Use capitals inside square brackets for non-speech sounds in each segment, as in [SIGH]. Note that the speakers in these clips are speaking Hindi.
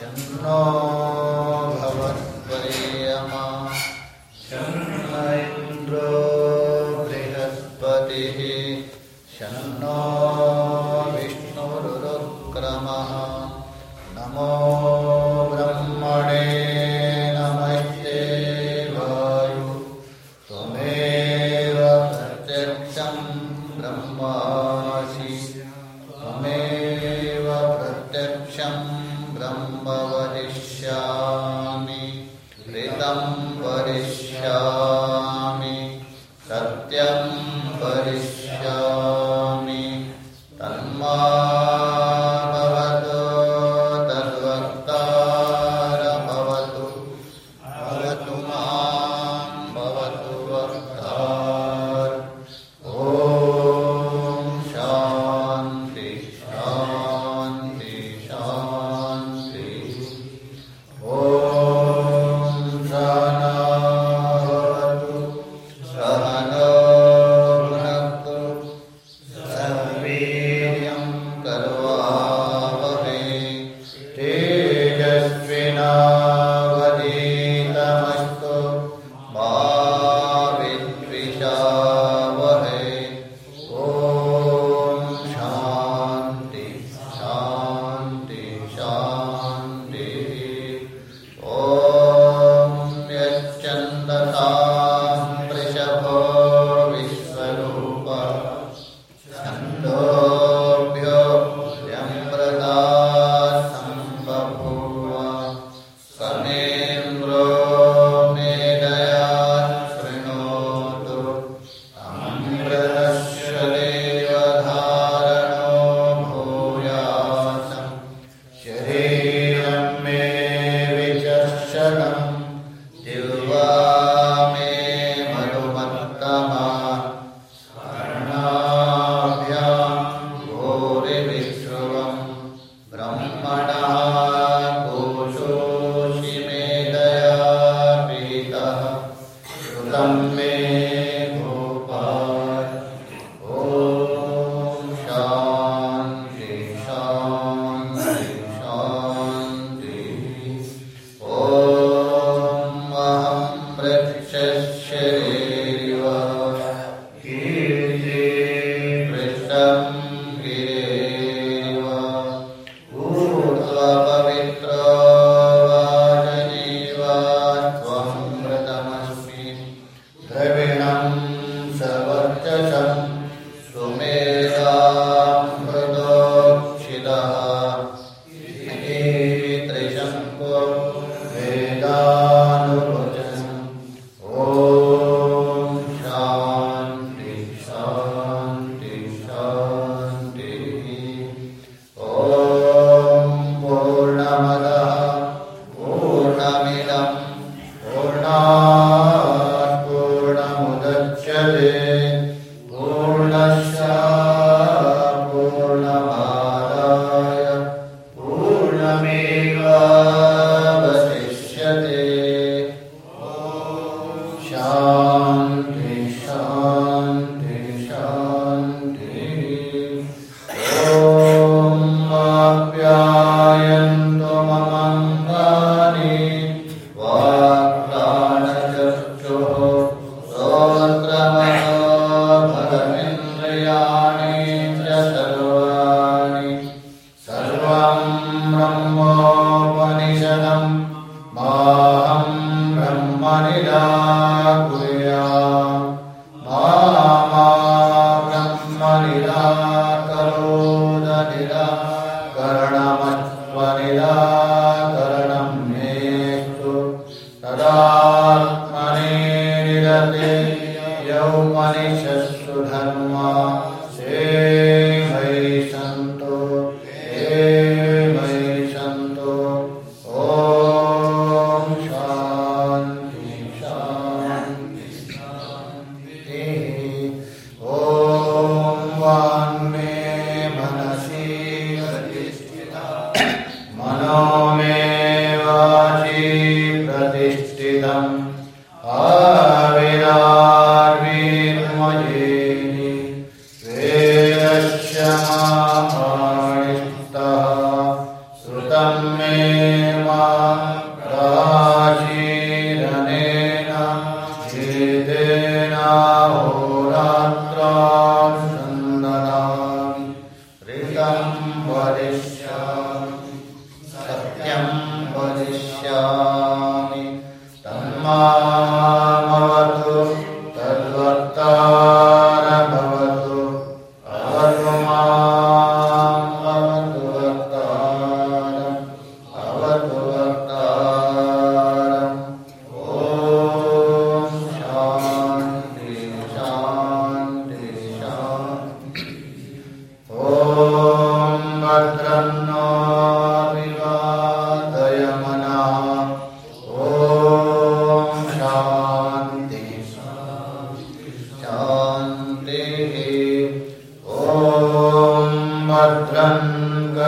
न्द्र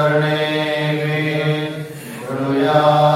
कर्णेभिः शृणुयामदेवा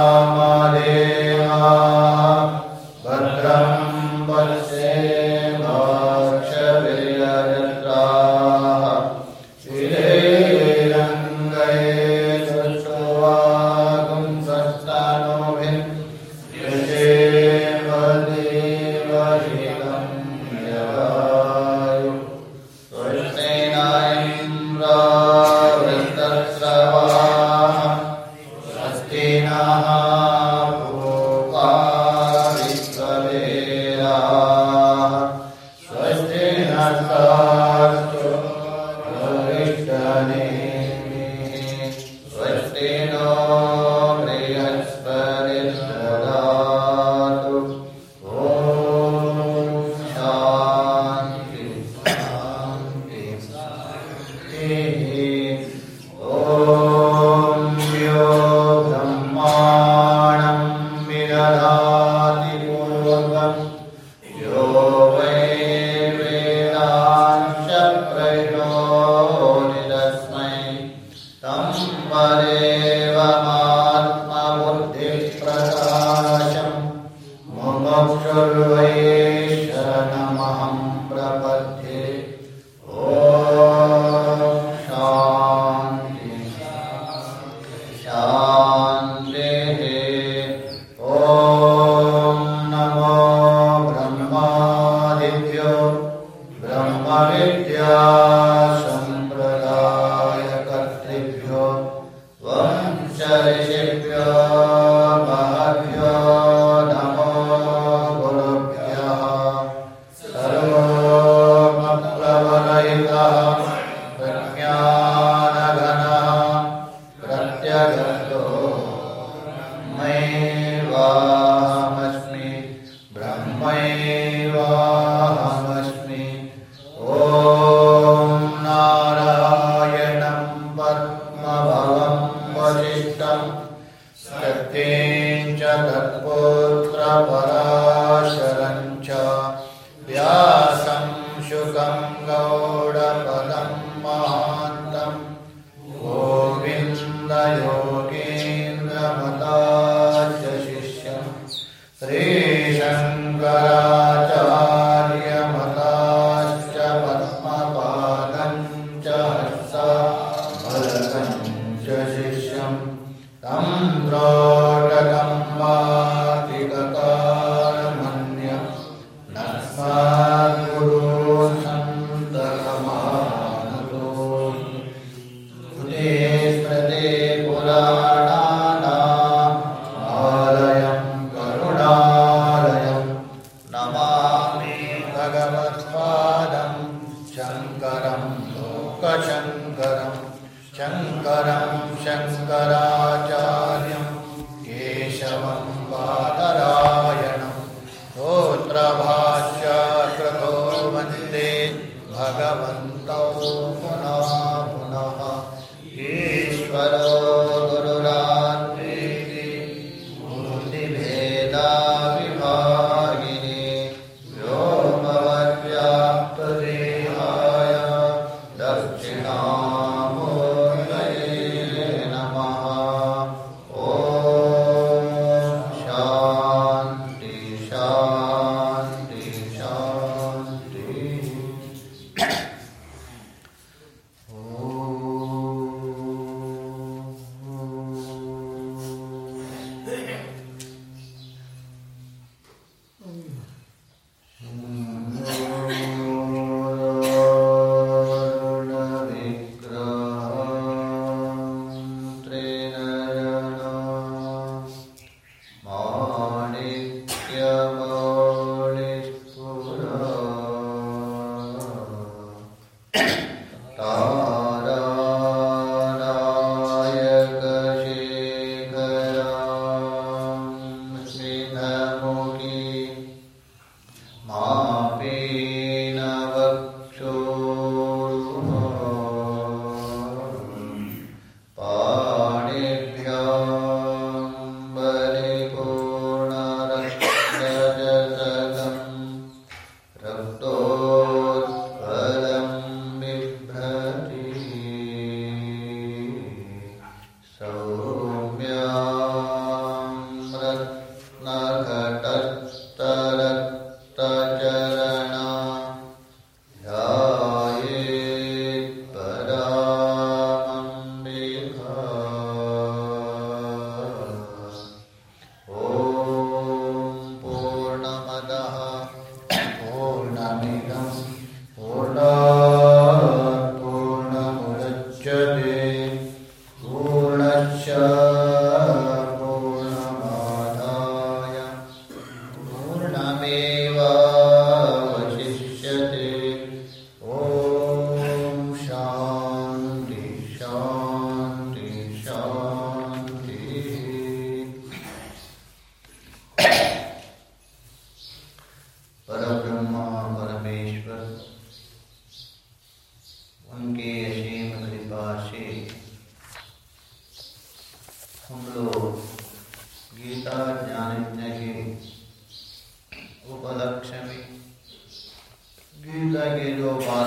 उपलक्ष्य में गीता के जो बात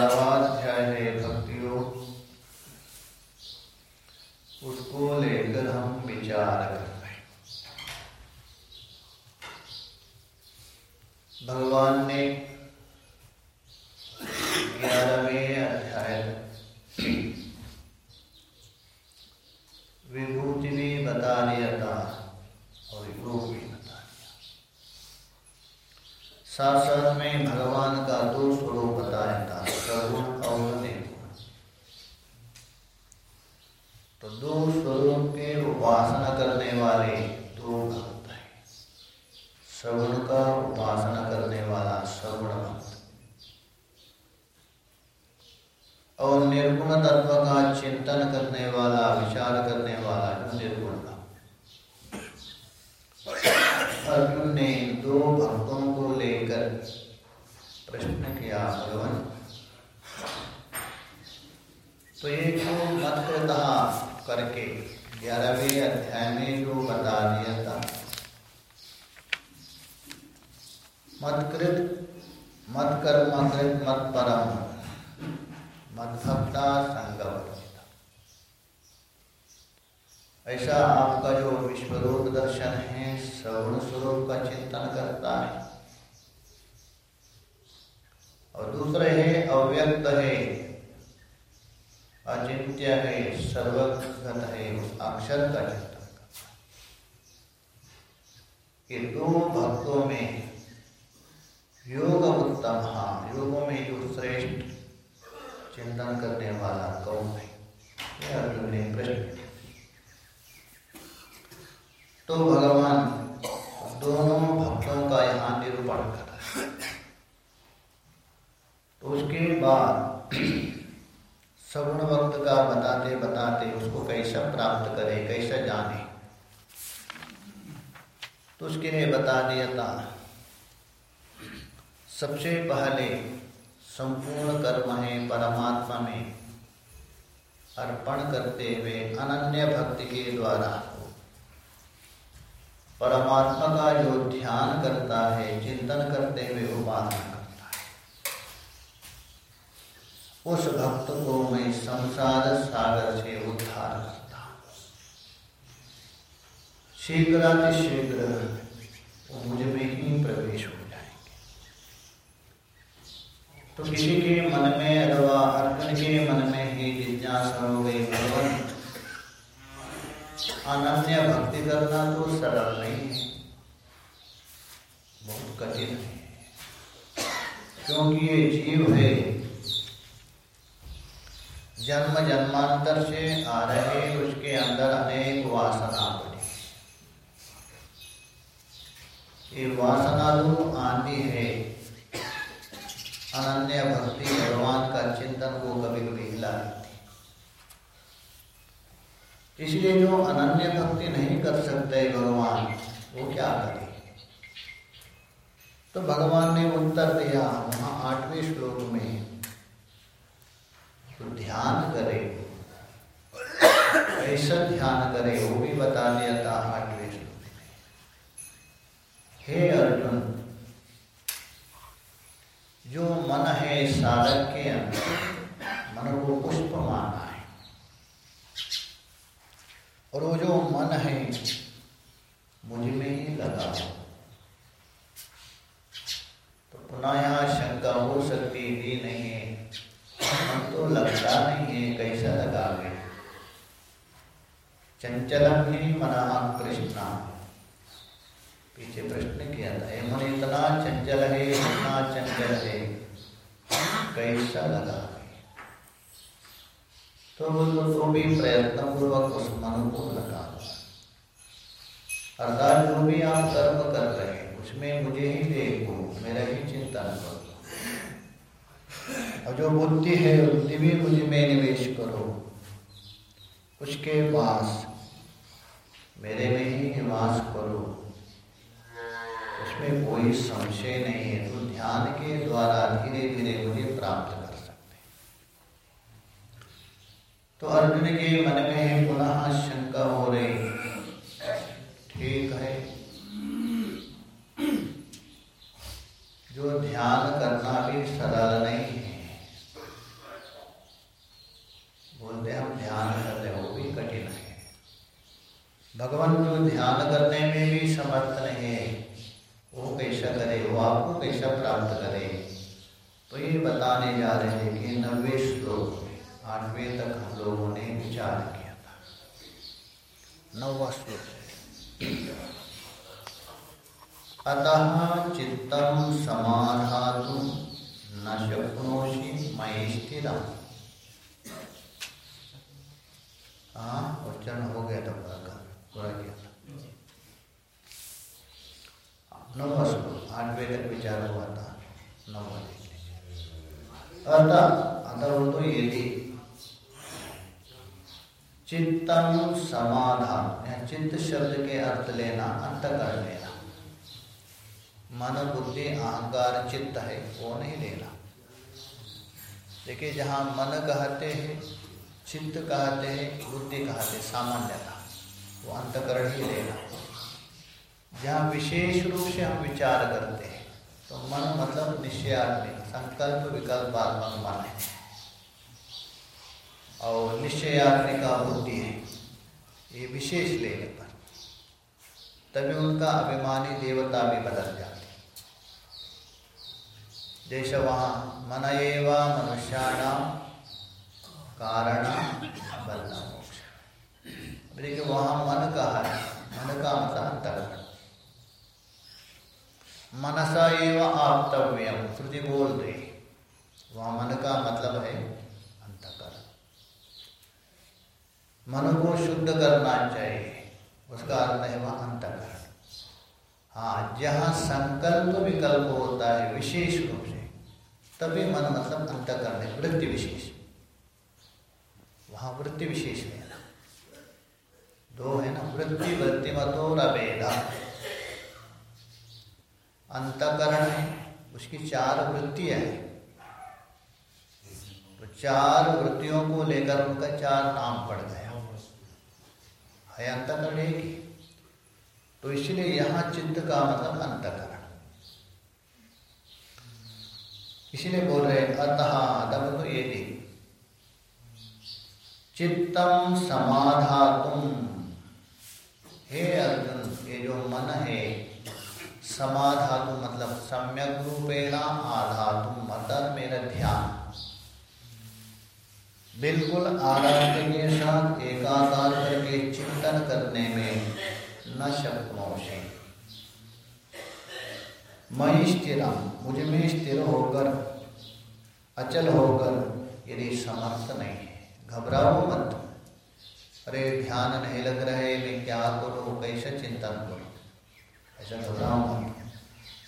उसके बाद [CLEARS THROAT] सगुण वक्त का बताते बताते उसको कैसा प्राप्त करे, कैसा जाने? तो उसके लिए बता दिया था, सबसे पहले संपूर्ण कर्म है, परमात्मा में अर्पण करते हुए अनन्य भक्ति के द्वारा परमात्मा का जो ध्यान करता है, चिंतन करते हुए उपासना करता है उस भक्त को मैं संसार सागर से उद्धार करता शीघ्रातिशीघ्र मुझमें ही प्रवेश हो जाएँगे। तो किसी के मन में अथवा अर्जुन के मन में ही जिज्ञासा हो गई, भगवान, अनन्य भक्ति करना तो सरल नहीं है। बहुत कठिन है। क्योंकि ये जीव है जन्म जन्मांतर से आ रहे उसके अंदर अनेक वासना पड़ी ये वासना जो आती है। अनन्य भक्ति भगवान का चिंतन को कभी कभी हिला देती इसलिए जो अनन्य भक्ति नहीं कर सकते भगवान, वो क्या करे? तो भगवान ने उत्तर दिया, वहाँ आठवें श्लोक में तो ध्यान करे। ऐसा ध्यान करे, वो भी बता दिया था आठवें हे अर्जुन, जो मन है साधक के अंदर, मन को पुष्प माना है। और वो जो मन है, मुझमें ही लगा हो। तो पुनः यहाँ शंका हो सकती भी नहीं है। है कैसा लगा गया चंचलम ही मना कृष्णा पीछे प्रश्न किया था ये मन, इतना चंचल है, इतना चंचल है कैसा लगा तो बोलो तो भी प्रयत्न पूर्वक उस मन को लगा अर्थात जो भी आप कर्म कर रहे हैं, उसमें मुझे ही देखो मेरा ही चिंतन करो। और जो बुद्धि है, बुद्धि भी मुझे में निवेश करो। उसके पास मेरे में ही निवास करो। उसमें कोई संशय नहीं है तो ध्यान के द्वारा धीरे धीरे मुझे प्राप्त कर सकते तो अर्जुन के मन में पुनः शंका हो रही। ठीक है। जो ध्यान करना भी सरल नहीं है बोलते हैं हम ध्यान कर रहे वो भी कठिन है। भगवान जो ध्यान करने में भी समर्थ नहीं है। वो कैसा करे, वो आपको कैसा प्राप्त करे। तो ये बताने जा रहे हैं कि नब्बे श्लोक आठवें तक हम लोगों ने विचार किया था। नौवा श्लोक अतः चित्तम समाधातु न शक्नोषि मई स्थिर हाँ उच्चारण हो गया था पूरा पूरा किया था। नौवा श्लोक आठवें तक विचार हुआ था नौवा अतः अतः वो तो यदि चित्तम समाधान, या चित्त शब्द के अर्थ लेना अंत कर लेना। मन, बुद्धि, अहंकार, चित्त है, वो नहीं लेना। देखिए, जहाँ मन कहते हैं चित्त कहते हैं, बुद्धि कहते सामान्यता। वो अंतकरण ही लेना जहाँ विशेष रूप से हम विचार करते हैं तो मन मतलब निश्चयात्मिक संकल्प विकल्पात्मक मन। है और निश्चयात्मिका बुद्धि है, ये विशेष लेने पर। तभी उनका अभिमानी देवता भी बदल जाती जैसे वहाँ, मन एवं मनुष्याणाम कारण बलना मोक्ष देखिए वहाँ मन का है, मन का मतलब अंतर्गत। मनसा एवं आप्तव्यम श्रुति बोल रही। वहाँ मन का मतलब है अंतकर मन को शुद्ध करना चाहिए, उसका अर्थ है वह अंतकरण। हाँ जहाँ संकल्प विकल्प होता है, विशेष रूप से, तभी मन मतलब अंतकरण है, वृत्ति विशेष। वहाँ वृत्ति विशेष लेना दो है ना, वृत्ति वृत्ति मतो रवेदा अंतकरण है, उसकी चार वृत्तियाँ हैं। तो चार वृत्तियों को लेकर उनका चार नाम पड़ गया है अंतकरण एक ही। तो इसलिए यहाँ चित्त का मतलब अंतकरण। इसलिए बोल रहे अतः तो ये थी चित्तम समाधातुम। हे अर्जुन, ये जो मन है, समाधातु मतलब सम्यक रूपेण आधातु मतलब मेरा ध्यान। बिल्कुल आराध्य के साथ एकाकार करके चिंतन करने में न शक्नोषे मई स्थिर मुझमें स्थिर होकर, अचल होकर यदि समर्थ नहीं। घबराओ मत। अरे ध्यान नहीं लग रहे, मैं क्या करूँ, कैसे चिंतन करूँ? ऐसा घबराओ मत।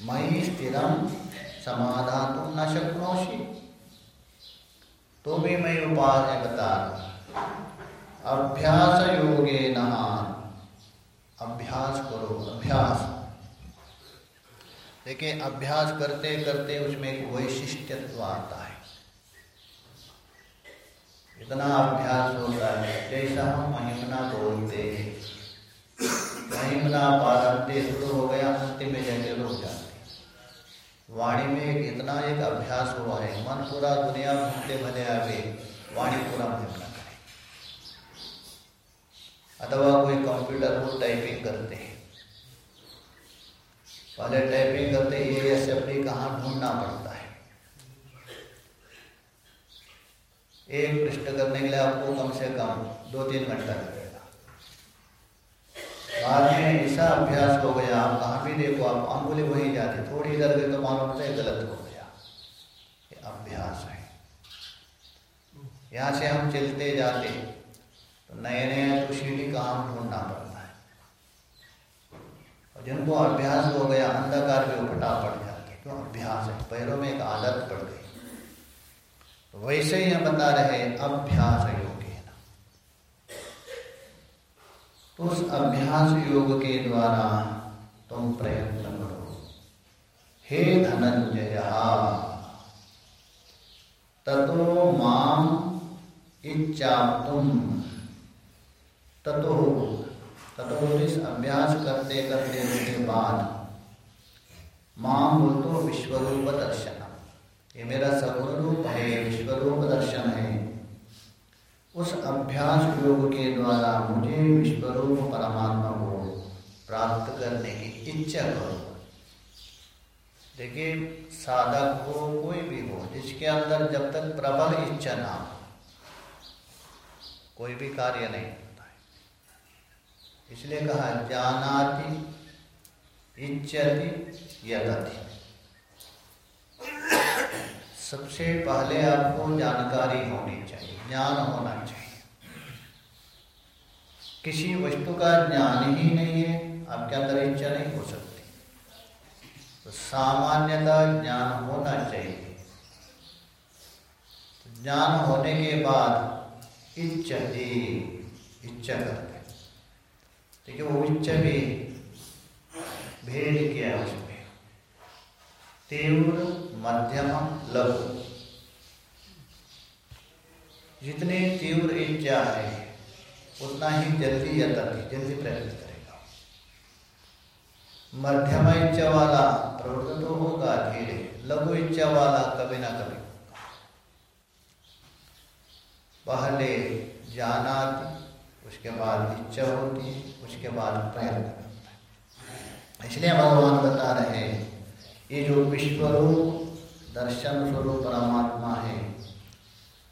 मई स्थिरम समाधान तुम न शक्नोशी तो भी मैं उपाय बता अभ्यास योगे न। अभ्यास करो, अभ्यास। देखिए, अभ्यास करते करते उसमें एक वैशिष्ट्यत्व आता है। इतना अभ्यास होता है। जैसा हम महिमना बोलते हैं, महिमना पारंते शुरू हो गया अंतिम में जाके रुक जाते वाणी में एक इतना एक अभ्यास हुआ है, मन पूरा दुनिया घूमते भले आवे, वाणी पूरा महिमना करे। अथवा कोई कंप्यूटर को टाइपिंग करते हैं। पहले टाइपिंग करते ये शब्द कहाँ ढूंढना पड़ता है एक पृष्ठ करने के लिए आपको कम से कम दो तीन घंटा लगेगा बाद में ऐसा अभ्यास हो गया, आप कहाँ भी देखो, आप अंगुली वही जाते, थोड़ी इधर गई तो मालूम होता है गलत हो गया। ये अभ्यास है। यहाँ से हम चलते जाते तो नए नए तो सीढ़ी का हम ढूंढना पड़ता है। और जिनको अभ्यास हो गया, अंधकार भी उठा पड़ जाते क्यों? अभ्यास है, पैरों में एक आदत पड़ गई। तो वैसे ही हम बता रहे अभ्यास योग उस अभ्यास योग के द्वारा तुम प्रयत्न करो। हे धनंजय ततो माम इच्छा तुम ततो ततो इस अभ्यास करते करते के बाद माम बोल तो विश्वरूप दर्शन। ये मेरा सगुण रूप है विश्वरूप दर्शन है। उस अभ्यास योग के द्वारा मुझे विश्वरूप परमात्मा को प्राप्त करने की इच्छा करो देखिए, साधक हो, कोई भी हो, जिसके अंदर जब तक प्रबल इच्छा ना हो, कोई भी कार्य नहीं होता है। इसलिए कहा, जानाति, इच्छति यदति सबसे पहले आपको जानकारी होनी चाहिए, ज्ञान होना चाहिए। किसी वस्तु का ज्ञान ही नहीं है आपके अंदर इच्छा नहीं हो सकती तो सामान्यता ज्ञान होना चाहिए। तो ज्ञान होने के बाद इच्छा इच्छा करते है। वो इच्छा भी भेद किया उसमें? तीव्र मध्यम लघु। जितनी तीव्र इच्छा है, उतना ही जल्दी या जल्दी प्रयत्न करेगा। मध्यम इच्छा वाला प्रवृत्त तो होगा, धीरे। लघु इच्छा वाला कभी ना कभी पहले जाना, उसके बाद इच्छा होती है, उसके बाद प्रयत्न इसलिए भगवान बता रहे हैं, ये जो विश्वरूप दर्शन स्वरूप परमात्मा है,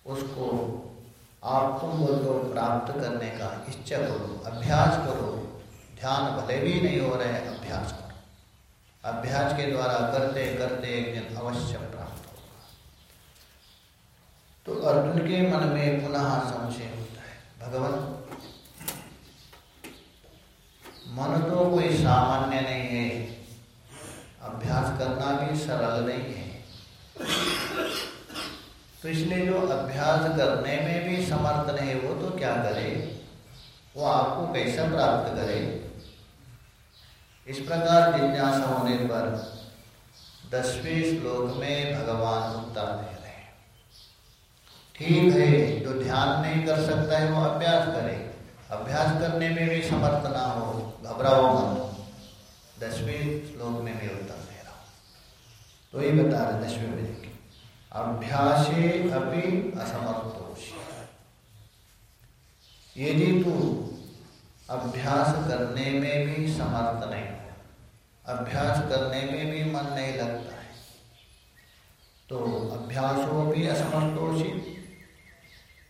उसको आप तुम को प्राप्त करने का इच्छा करो, अभ्यास करो। ध्यान भले भी नहीं हो रहे, अभ्यास करो। अभ्यास के द्वारा करते करते एक दिन अवश्य प्राप्त होगा। तो अर्जुन के मन में पुनः संशय होता है, भगवान, मन तो कोई सामान्य नहीं है, अभ्यास करना भी सरल नहीं है। तो इसलिए जो अभ्यास करने में भी समर्थ नहीं वो तो क्या करे? वो आपको कैसा प्राप्त करे? इस प्रकार जिज्ञासा होने पर दसवें श्लोक में भगवान उत्तर दे रहे हैं। ठीक है, जो ध्यान नहीं कर सकता है वो अभ्यास करे। अभ्यास करने में भी समर्थ ना हो, घबराओ मत। दसवें श्लोक में भी उत्तर दे रहा हूँ तो ये बता रहे दसवें में देखिए अभ्यासे अभी असमर्थोषी यदि तू अभ्यास करने में भी समर्थ नहीं अभ्यास करने में भी मन नहीं लगता है तो अभ्यास भी असमर्थोषी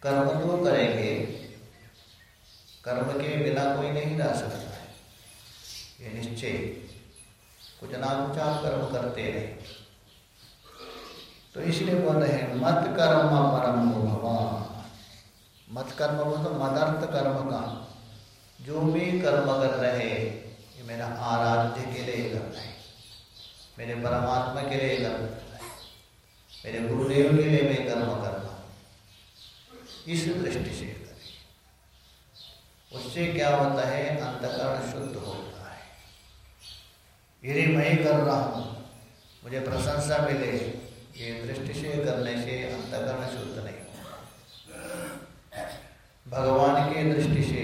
कर्म तो करेंगे, कर्म के बिना कोई नहीं रह सकता है। ये निश्चय, कुछ ना कुछ आप कर्म करते रहे। तो इसलिए बोल रहे हैं, मत कर्म परम भगवान मत कर्म तो मदर्थ कर्म का। जो भी कर्म कर रहे ये मेरा आराध्य के लिए कर रहे हैं। मेरे परमात्मा के लिए कर रहे मेरे गुरुदेव के लिए मैं कर्म कर रहा हूँ। इस दृष्टि से करें। उससे क्या होता है, अंतकरण शुद्ध होता है। यदि मैं कर रहा हूँ, मुझे प्रशंसा मिले ये दृष्टि से करने से अंतकरण शुद्ध नहीं भगवान के दृष्टि से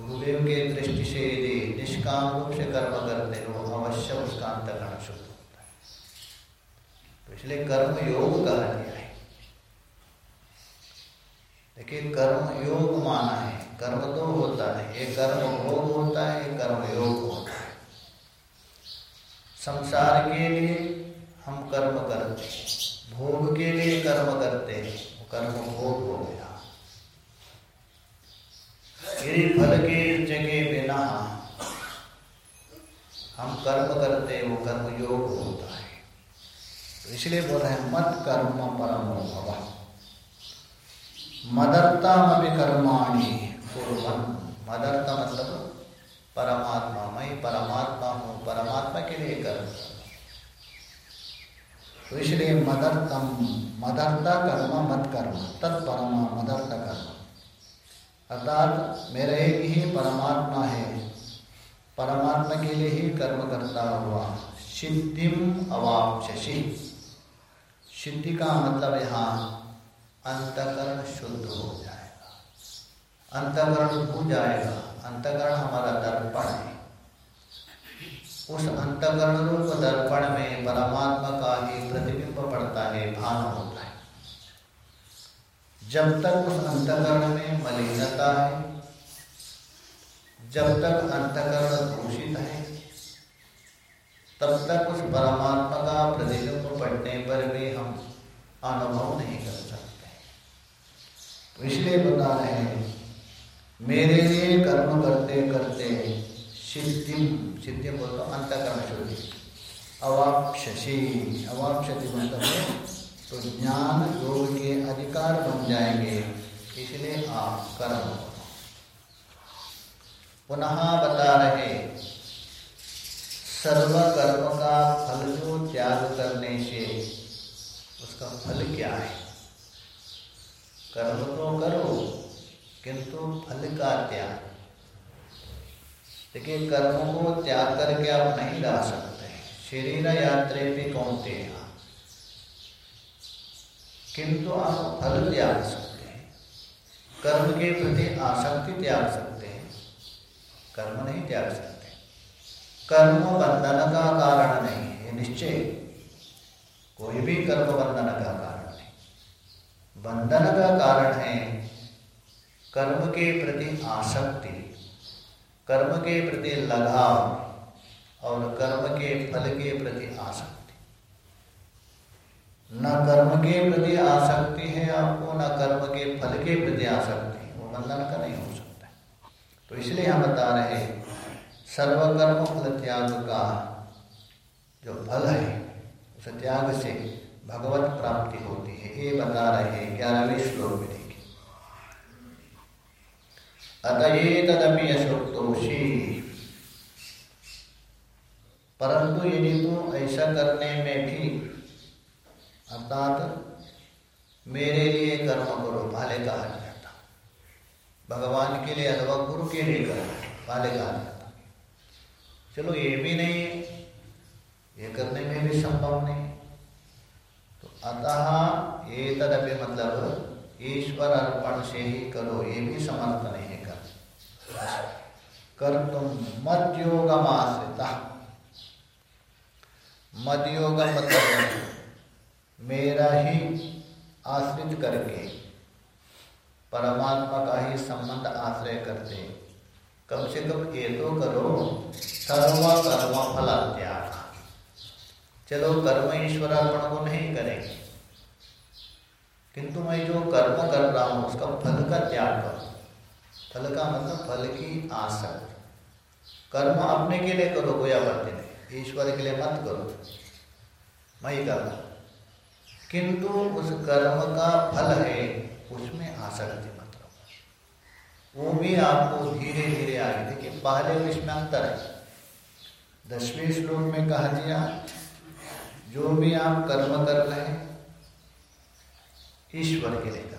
गुरुदेव के दृष्टि से यदि निष्काम रूप से कर्म करते हो, अवश्य उसका अंतकरण शुद्ध होता है। तो इसलिए कर्म योग कहा गया है। देखिए, कर्म योग माना है, कर्म तो होता है, ये कर्म भोग होता है, ये कर्म योग होता है। संसार के लिए हम कर्म करते हैं। भोग के लिए कर्म करते हैं, कर्म भोग हो गया। यदि फल के जगह बिना हम कर्म करते वो कर्म योग होता है। तो इसलिए बोल रहे हैं, मत कर्म परम भव। मदरता में कर्माणी मदरता मतलब परमात्मा, मैं परमात्मा हूँ, परमात्मा के लिए कर्म तो इसलिए मदरतम मदरता कर्म मत कर्म तत्परमा मदरता कर्म। अर्थात, मेरे ही परमात्मा है। परमात्मा के लिए ही कर्म करता हुआ सिद्धिम अवापसी सिद्धि का मतलब यहाँ अंतकरण शुद्ध हो जाएगा। अंतकरण हो जाएगा। अंतकरण हमारा दर्पण है। उस अंतकरण रूप दर्पण में परमात्मा का ही प्रतिबिंब पड़ता है, भान होता है। जब तक उस अंतकरण में मलिनता है, जब तक अंतकरण दूषित है, तब तक उस परमात्मा का प्रतिबिंब पड़ने पर भी हम अनुभव नहीं कर सकते। तो इसलिए बता रहे हैं, मेरे लिए कर्म करते करते सिद्धि सिद्धि बोल तो अंतकरण शुद्धि अवापसी अवापसी मतलब है तो ज्ञान योग के अधिकार बन जाएँगे, इसलिए आप कर्म पुनः बता रहे सर्व कर्म का फल जो त्याग करने से, उसका फल क्या है? कर्म तो करो, किंतु फल का त्याग देखिए, कर्म को त्याग करके आप नहीं ला सकते। शरीर यात्रे भी कौनते हैं किंतु आप फल त्याग सकते हैं। कर्म के प्रति आसक्ति त्याग सकते हैं। कर्म नहीं त्याग सकते। कर्म बंधन का कारण नहीं है निश्चय। कोई भी कर्म बंधन का कारण नहीं। बंधन का कारण है कर्म के प्रति आसक्ति। कर्म के प्रति लगाव और कर्म के फल के प्रति आसक्ति। न कर्म के प्रति आसक्ति है आपको, न कर्म के फल के प्रति आसक्ति वो बंधन का नहीं हो सकता। तो इसलिए हम बता रहे हैं, सर्वकर्म फल त्याग का जो फल है, उस त्याग से भगवत प्राप्ति होती है। ये बता रहे हैं ग्यारहवें श्लोक में। देखिए अतए तदपि अशोक्तोषी परंतु यदि तू ऐसा करने में भी, अर्थात मेरे लिए कर्म करो भाले कहा जाता। भगवान के लिए अथवा गुरु के लिए करो भाले कहा जाता। चलो ये भी नहीं ये करने में भी संभव नहीं। तो अतः ये तदपि मतलब ईश्वर अर्पण से ही करो, ये भी समर्थ नहीं। कर कर तुम मत योग आश्रिता मत मतलब मेरा ही आश्रित करके, परमात्मा का ही संबंध आश्रय करते। कम से कम ये तो करो, सर्व कर्म फल त्याग चलो कर्म ईश्वरार्पण को नहीं करेंगे। किंतु मैं जो कर्म कर रहा हूँ, उसका फल का त्याग करो। फल का मतलब फल की आसक्त कर्म अपने के लिए करो, कोई आपत्ति नहीं। ईश्वर के लिए मत करो। मैं ही कर किंतु उस कर्म का फल है, उसमें आसक्ति मत रहो वो भी आपको धीरे धीरे आगे, देखिए, पहले इसमें अंतर है। दसवें श्लोक में कहा दिया, जो भी आप कर्म कर रहे हैं, ईश्वर के लिए कर।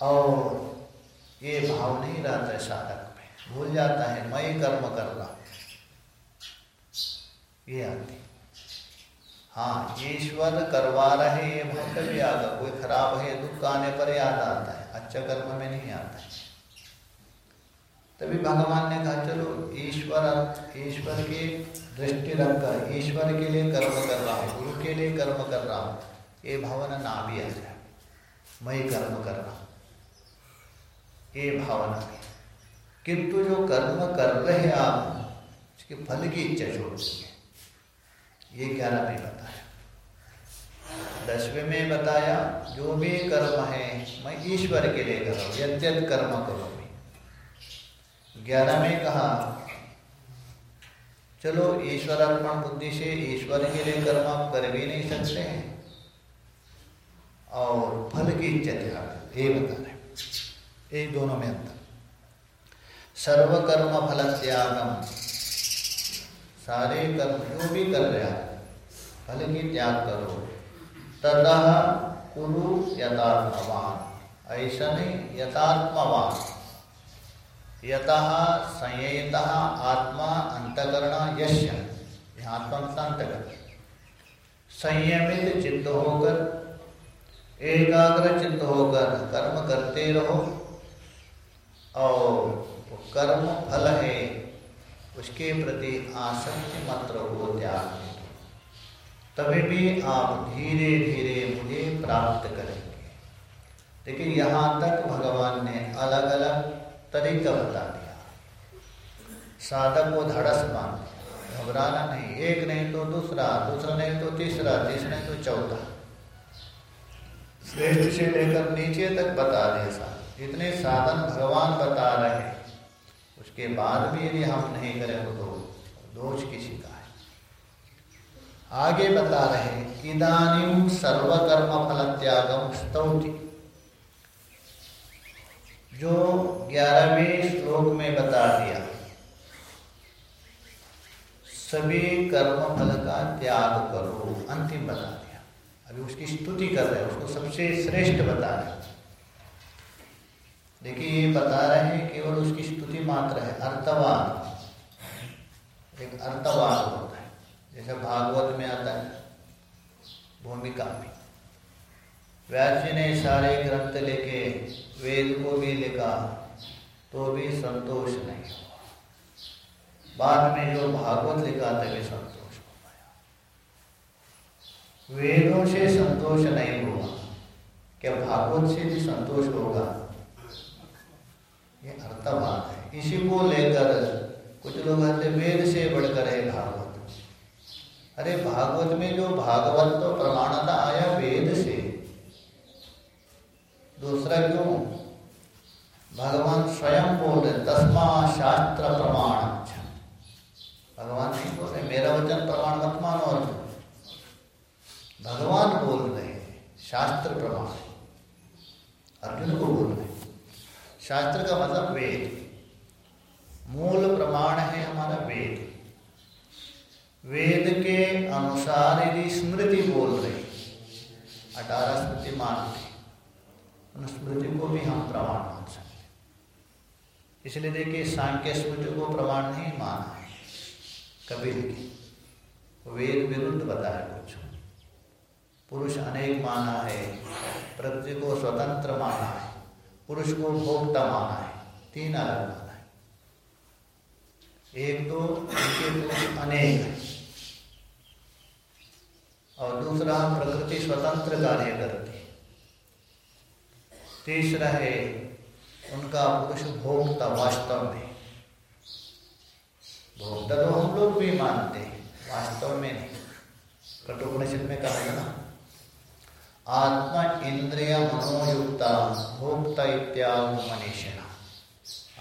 और ये भाव नहीं रहता है साधक में। भूल जाता है मैं कर्म कर रहा ये आती हाँ ईश्वर करवा रहे ये भाव कभी आगा कोई खराब है, दुख आने पर याद आता है। अच्छा कर्म में नहीं आता है। तभी भगवान ने कहा, चलो, ईश्वर ईश्वर की दृष्टि रखकर, ईश्वर के लिए कर्म कर रहा हूँ, गुरु के लिए कर्म कर रहा हूँ। ये भावना ना भी आ जाए मैं कर्म कर रहा हूँ। ये भावना भी किंतु जो कर्म कर रहे हैं आप, उसके फल की इच्छा छोड़ देंगे ये ग्यारह में बताया दसवें में बताया, जो भी कर्म है, मैं ईश्वर के लिए कर रहा यद्यत कर्म करो ग्यारह में कहा, चलो ईश्वर अर्पण बुद्धि से ईश्वर के लिए कर्म आप कर भी नहीं सकते हैं और फल की इच्छा ये बता ये दोनों में अंतर सर्वकर्म फल त्यागम सारे कर्म जो भी कर रहे हैं फल की त्याग करो ततः कुरु यथात्मवान ऐसा नहीं यथात्मवान यतः संयत आत्मा अंतकरण आत्मा अंतकरण। संयमित चित्त होकर, एकाग्र चित्त होकर कर्म करते रहो। और कर्म फल है, उसके प्रति आसक्ति मात्र हो त्याग तभी भी आप धीरे धीरे मुझे प्राप्त करेंगे। लेकिन यहाँ तक भगवान ने अलग अलग तरीका बता दिया। साधक को धड़स मान घबराना नहीं, एक नहीं तो दूसरा दूसरा नहीं तो तीसरा तीसरा नहीं तो चौथा। श्रेष्ठ से लेकर नीचे तक बता दे सा इतने साधन भगवान बता रहे उसके बाद भी यदि हम नहीं करें तो दोष। किसी का है आगे बता रहे इदानीम सर्वकर्म फल त्यागम स्तौति। जो ग्यारहवें श्लोक में बता दिया, सभी कर्म फल का त्याग करो, अंतिम बता दिया। अभी उसकी स्तुति कर रहे हैं, उसको सबसे श्रेष्ठ बता रहे देखिए, ये बता रहे हैं केवल उसकी स्तुति मात्र है, अर्थवाद। एक अर्थवाद होता है, जैसे भागवत में आता है, भूमिका में। व्यास ने सारे ग्रंथ लेके, वेद को भी लिखा तो भी संतोष नहीं हुआ। बाद में जो भागवत लिखा तभी संतोष हो पाया। वेदों से संतोष नहीं हुआ, क्या भागवत से भी संतोष होगा? ये अर्थवाद है। इसी को लेकर कुछ लोग कहते वेद से बढ़कर है भागवत। अरे भागवत में जो भागवत तो प्रमाणता आया वेद से। दूसरा क्यों? भगवान स्वयं बोल रहे तस्मा शास्त्र प्रमाण भगवान नहीं बोल रहे, मेरा वचन प्रमाण मत मानो। अर्जुन भगवान बोल रहे शास्त्र प्रमाण। अर्जुन को बोल रहे शास्त्र का मतलब वेद। मूल प्रमाण है हमारा वेद। वेद के अनुसार यदि स्मृति बोल रही, अठारह स्मृति मान मानते उन स्मृति को भी हम प्रमाण मान सकते इसलिए देखिए, सांख्य स्मृति को प्रमाण नहीं माना है। कबीर की वेद विरुद्ध बताया कुछ पुरुष अनेक माना है प्रकृति को स्वतंत्र माना है। पुरुष को भोक्ता माना है तीन अलग माना है। एक तो इनके पुरुष अनेक है। और दूसरा प्रकृति स्वतंत्र कार्य करती तीसरा है, उनका पुरुष भोक्ता वास्तव में भोक्ता तो हम लोग भी मानते हैं, वास्तव में नहीं। कठोपनिषद में कहा है ना आत्मा इंद्रिय मनोयुक्ता भोक्ता इत्याग मनीषिण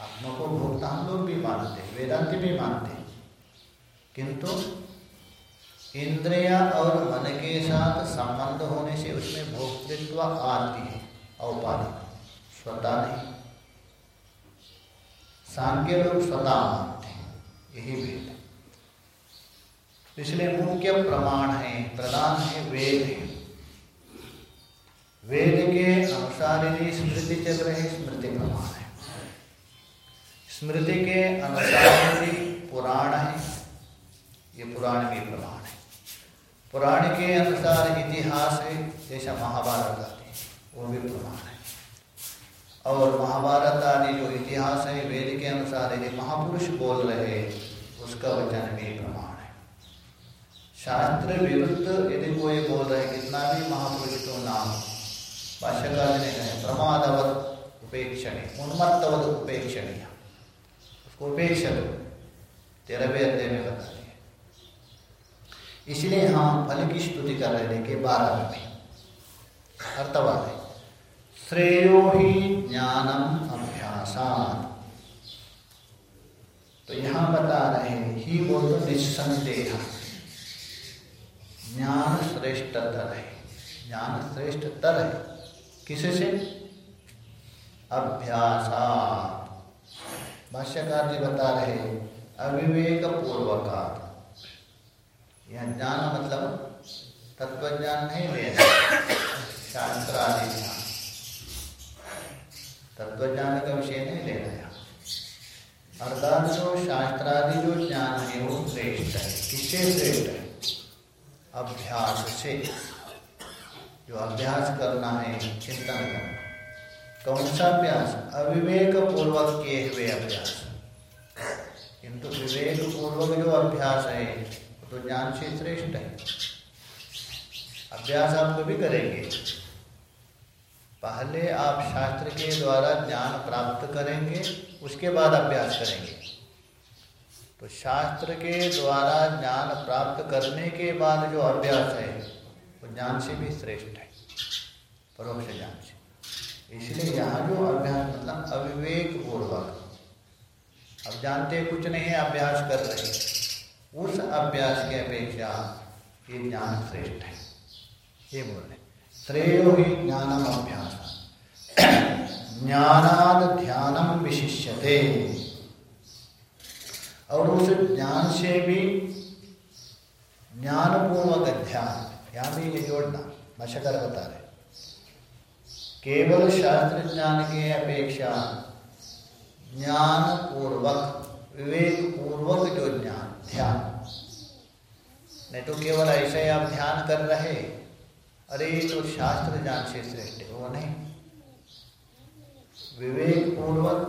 आत्मा को भोक्ता हम लोग भी मानते हैं वेदांति भी मानते। हैं किंतु इंद्रिया और मन के साथ संबंध होने से उसमें भोक्तृत्व आती है, औपाधिक, स्वतः नहीं। सांख्य लोग स्वतः मानते हैं, यही वेद। इसलिए मुख्य प्रमाण है, प्रधान है वेद है। वेद के अनुसार यदि स्मृति चल रही स्मृति प्रमाण है। स्मृति के अनुसार यदि पुराण है। ये पुराण भी प्रमाण है। पुराण के अनुसार इतिहास है, जैसा महाभारत आदि वो भी प्रमाण है। और महाभारत आदि जो इतिहास है वेद के अनुसार यदि महापुरुष बोल रहे उसका वचन भी प्रमाण है। शास्त्र विरुद्ध यदि कोई बोल रहे कितना भी महापुरुष क्यों नाम कहे प्रमादवत उपेक्षणी उन्मत्तवत उपेक्षणीय उसको उपेक्षा दो तेरहवें अध्याय में बता दिए इसलिए हम फल की स्तुति कर रहे थे तो यहाँ बता रहे हैं, ही बोल तो निस्संदेह ज्ञान श्रेष्ठतर है। ज्ञान श्रेष्ठतर है। किससे अभ्यासा भाष्यकार जी बता रहे अविवेक पूर्वक यह ज्ञान मतलब तत्व ज्ञान नहीं लेना शास्त्र ज्ञान तत्व ज्ञान का विषय नहीं लेना यहाँ अर्थात जो शास्त्रादि जो ज्ञान है, वो श्रेष्ठ है। किससे श्रेष्ठ है? अभ्यास से। जो अभ्यास करना है, चिंतन करना कौन सा अभ्यास? अविवेक पूर्वक किए हुए अभ्यास। किंतु विवेक पूर्वक जो अभ्यास है, वो तो ज्ञान से श्रेष्ठ है। अभ्यास आप कभी करेंगे? पहले आप शास्त्र के द्वारा ज्ञान प्राप्त करेंगे, उसके बाद अभ्यास करेंगे। तो शास्त्र के द्वारा ज्ञान प्राप्त करने के बाद जो अभ्यास है ज्ञान से भी श्रेष्ठ है, परोक्ष ज्ञान से। इसलिए यहाँ जो अभ्यास मतलब अविवेक पूर्वक, अब जानते कुछ नहीं अभ्यास कर रहे उस अभ्यास के अपेक्षा ये ज्ञान श्रेष्ठ है। ये बोल रहे श्रेयो ही ज्ञानम अभ्यास। ज्ञानाद ध्यानम विशिष्यते। और उस ज्ञान से भी ज्ञानपूर्वक ध्यान यहाँ भी ये जोड़ना मशकर बता रहे केवल शास्त्र ज्ञान के अपेक्षा ज्ञान पूर्वक विवेक पूर्वक जो ज्ञान, ध्यान। नहीं तो केवल ऐसे ही आप ध्यान कर रहे, अरे तो शास्त्र ज्ञान से श्रेष्ठ है, वो नहीं। विवेक पूर्वक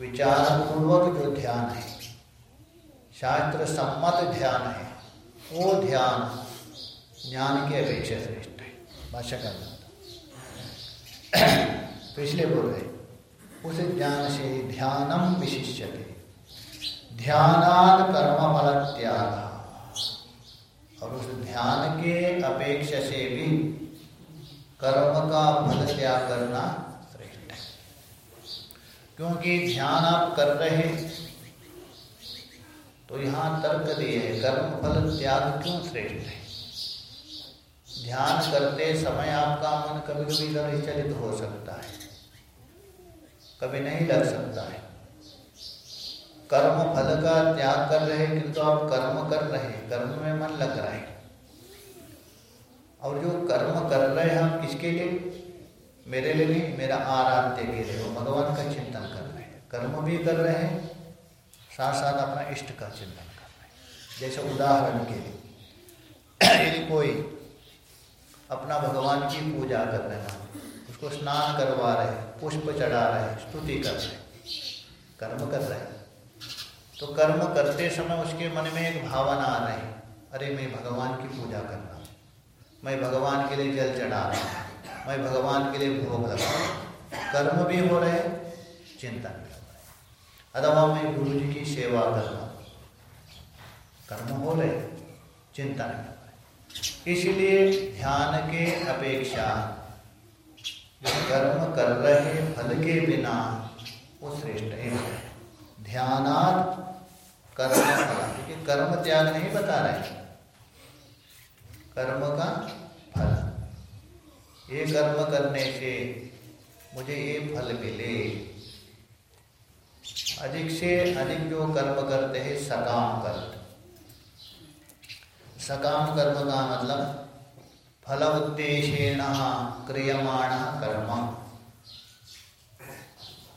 विचार पूर्वक जो ध्यान है, शास्त्र सम्मत ध्यान है, वो ध्यान ज्ञान के अपेक्षा श्रेष्ठ है भाषा का पिछले बोल रहे। उस ज्ञान से ध्यानम विशिष्यते। ध्यानाद कर्म फल त्याग और उस ध्यान के अपेक्षा से भी कर्म का फल त्याग करना श्रेष्ठ है। क्योंकि ध्यान आप कर रहे तो यहाँ तर्क दिए है कर्म फल त्याग क्यों श्रेष्ठ है? ध्यान करते समय आपका मन कभी कभी चलित हो सकता है। कभी नहीं लग सकता है। कर्म फल का त्याग कर रहे हैं, किंतु आप कर्म कर रहे हैं, कर्म में मन लग रहा है। और जो कर्म कर रहे हैं, हम किसके लिए? मेरे लिए नहीं, मेरा आराध्य के लिए। वो भगवान का चिंतन कर रहे हैं। कर्म भी कर रहे हैं साथ साथ अपना इष्ट का चिंतन कर रहे हैं। जैसे उदाहरण के लिए, [CLEARS THROAT] यदि कोई अपना भगवान की पूजा कर रहे हैं। उसको स्नान करवा रहे पुष्प चढ़ा रहे स्तुति कर रहे हैं, कर्म कर रहे तो कर्म करते समय उसके मन में एक भावना आ रही अरे मैं भगवान की पूजा कर रहा हूँ। मैं भगवान के लिए जल चढ़ा रहा हूँ। मैं भगवान के लिए भोग लगा कर्म भी हो रहे चिंतन भी हो रहे अथवा मैं गुरु जी की सेवा कर रहा हूँ। कर्म हो रहे चिंतन भी हो रहे इसलिए ध्यान के अपेक्षा कर्म कर रहे फल के बिना वो श्रेष्ठ है। ध्यानात कर्म फल। क्योंकि कर्म त्याग नहीं बता रहे। कर्म का फल। ये कर्म करने से मुझे ये फल मिले। अधिक से अधिक जो कर्म करते हैं, सकाम करते सकाम कर्म का मतलब फल उद्देश्यण क्रियमाण कर्म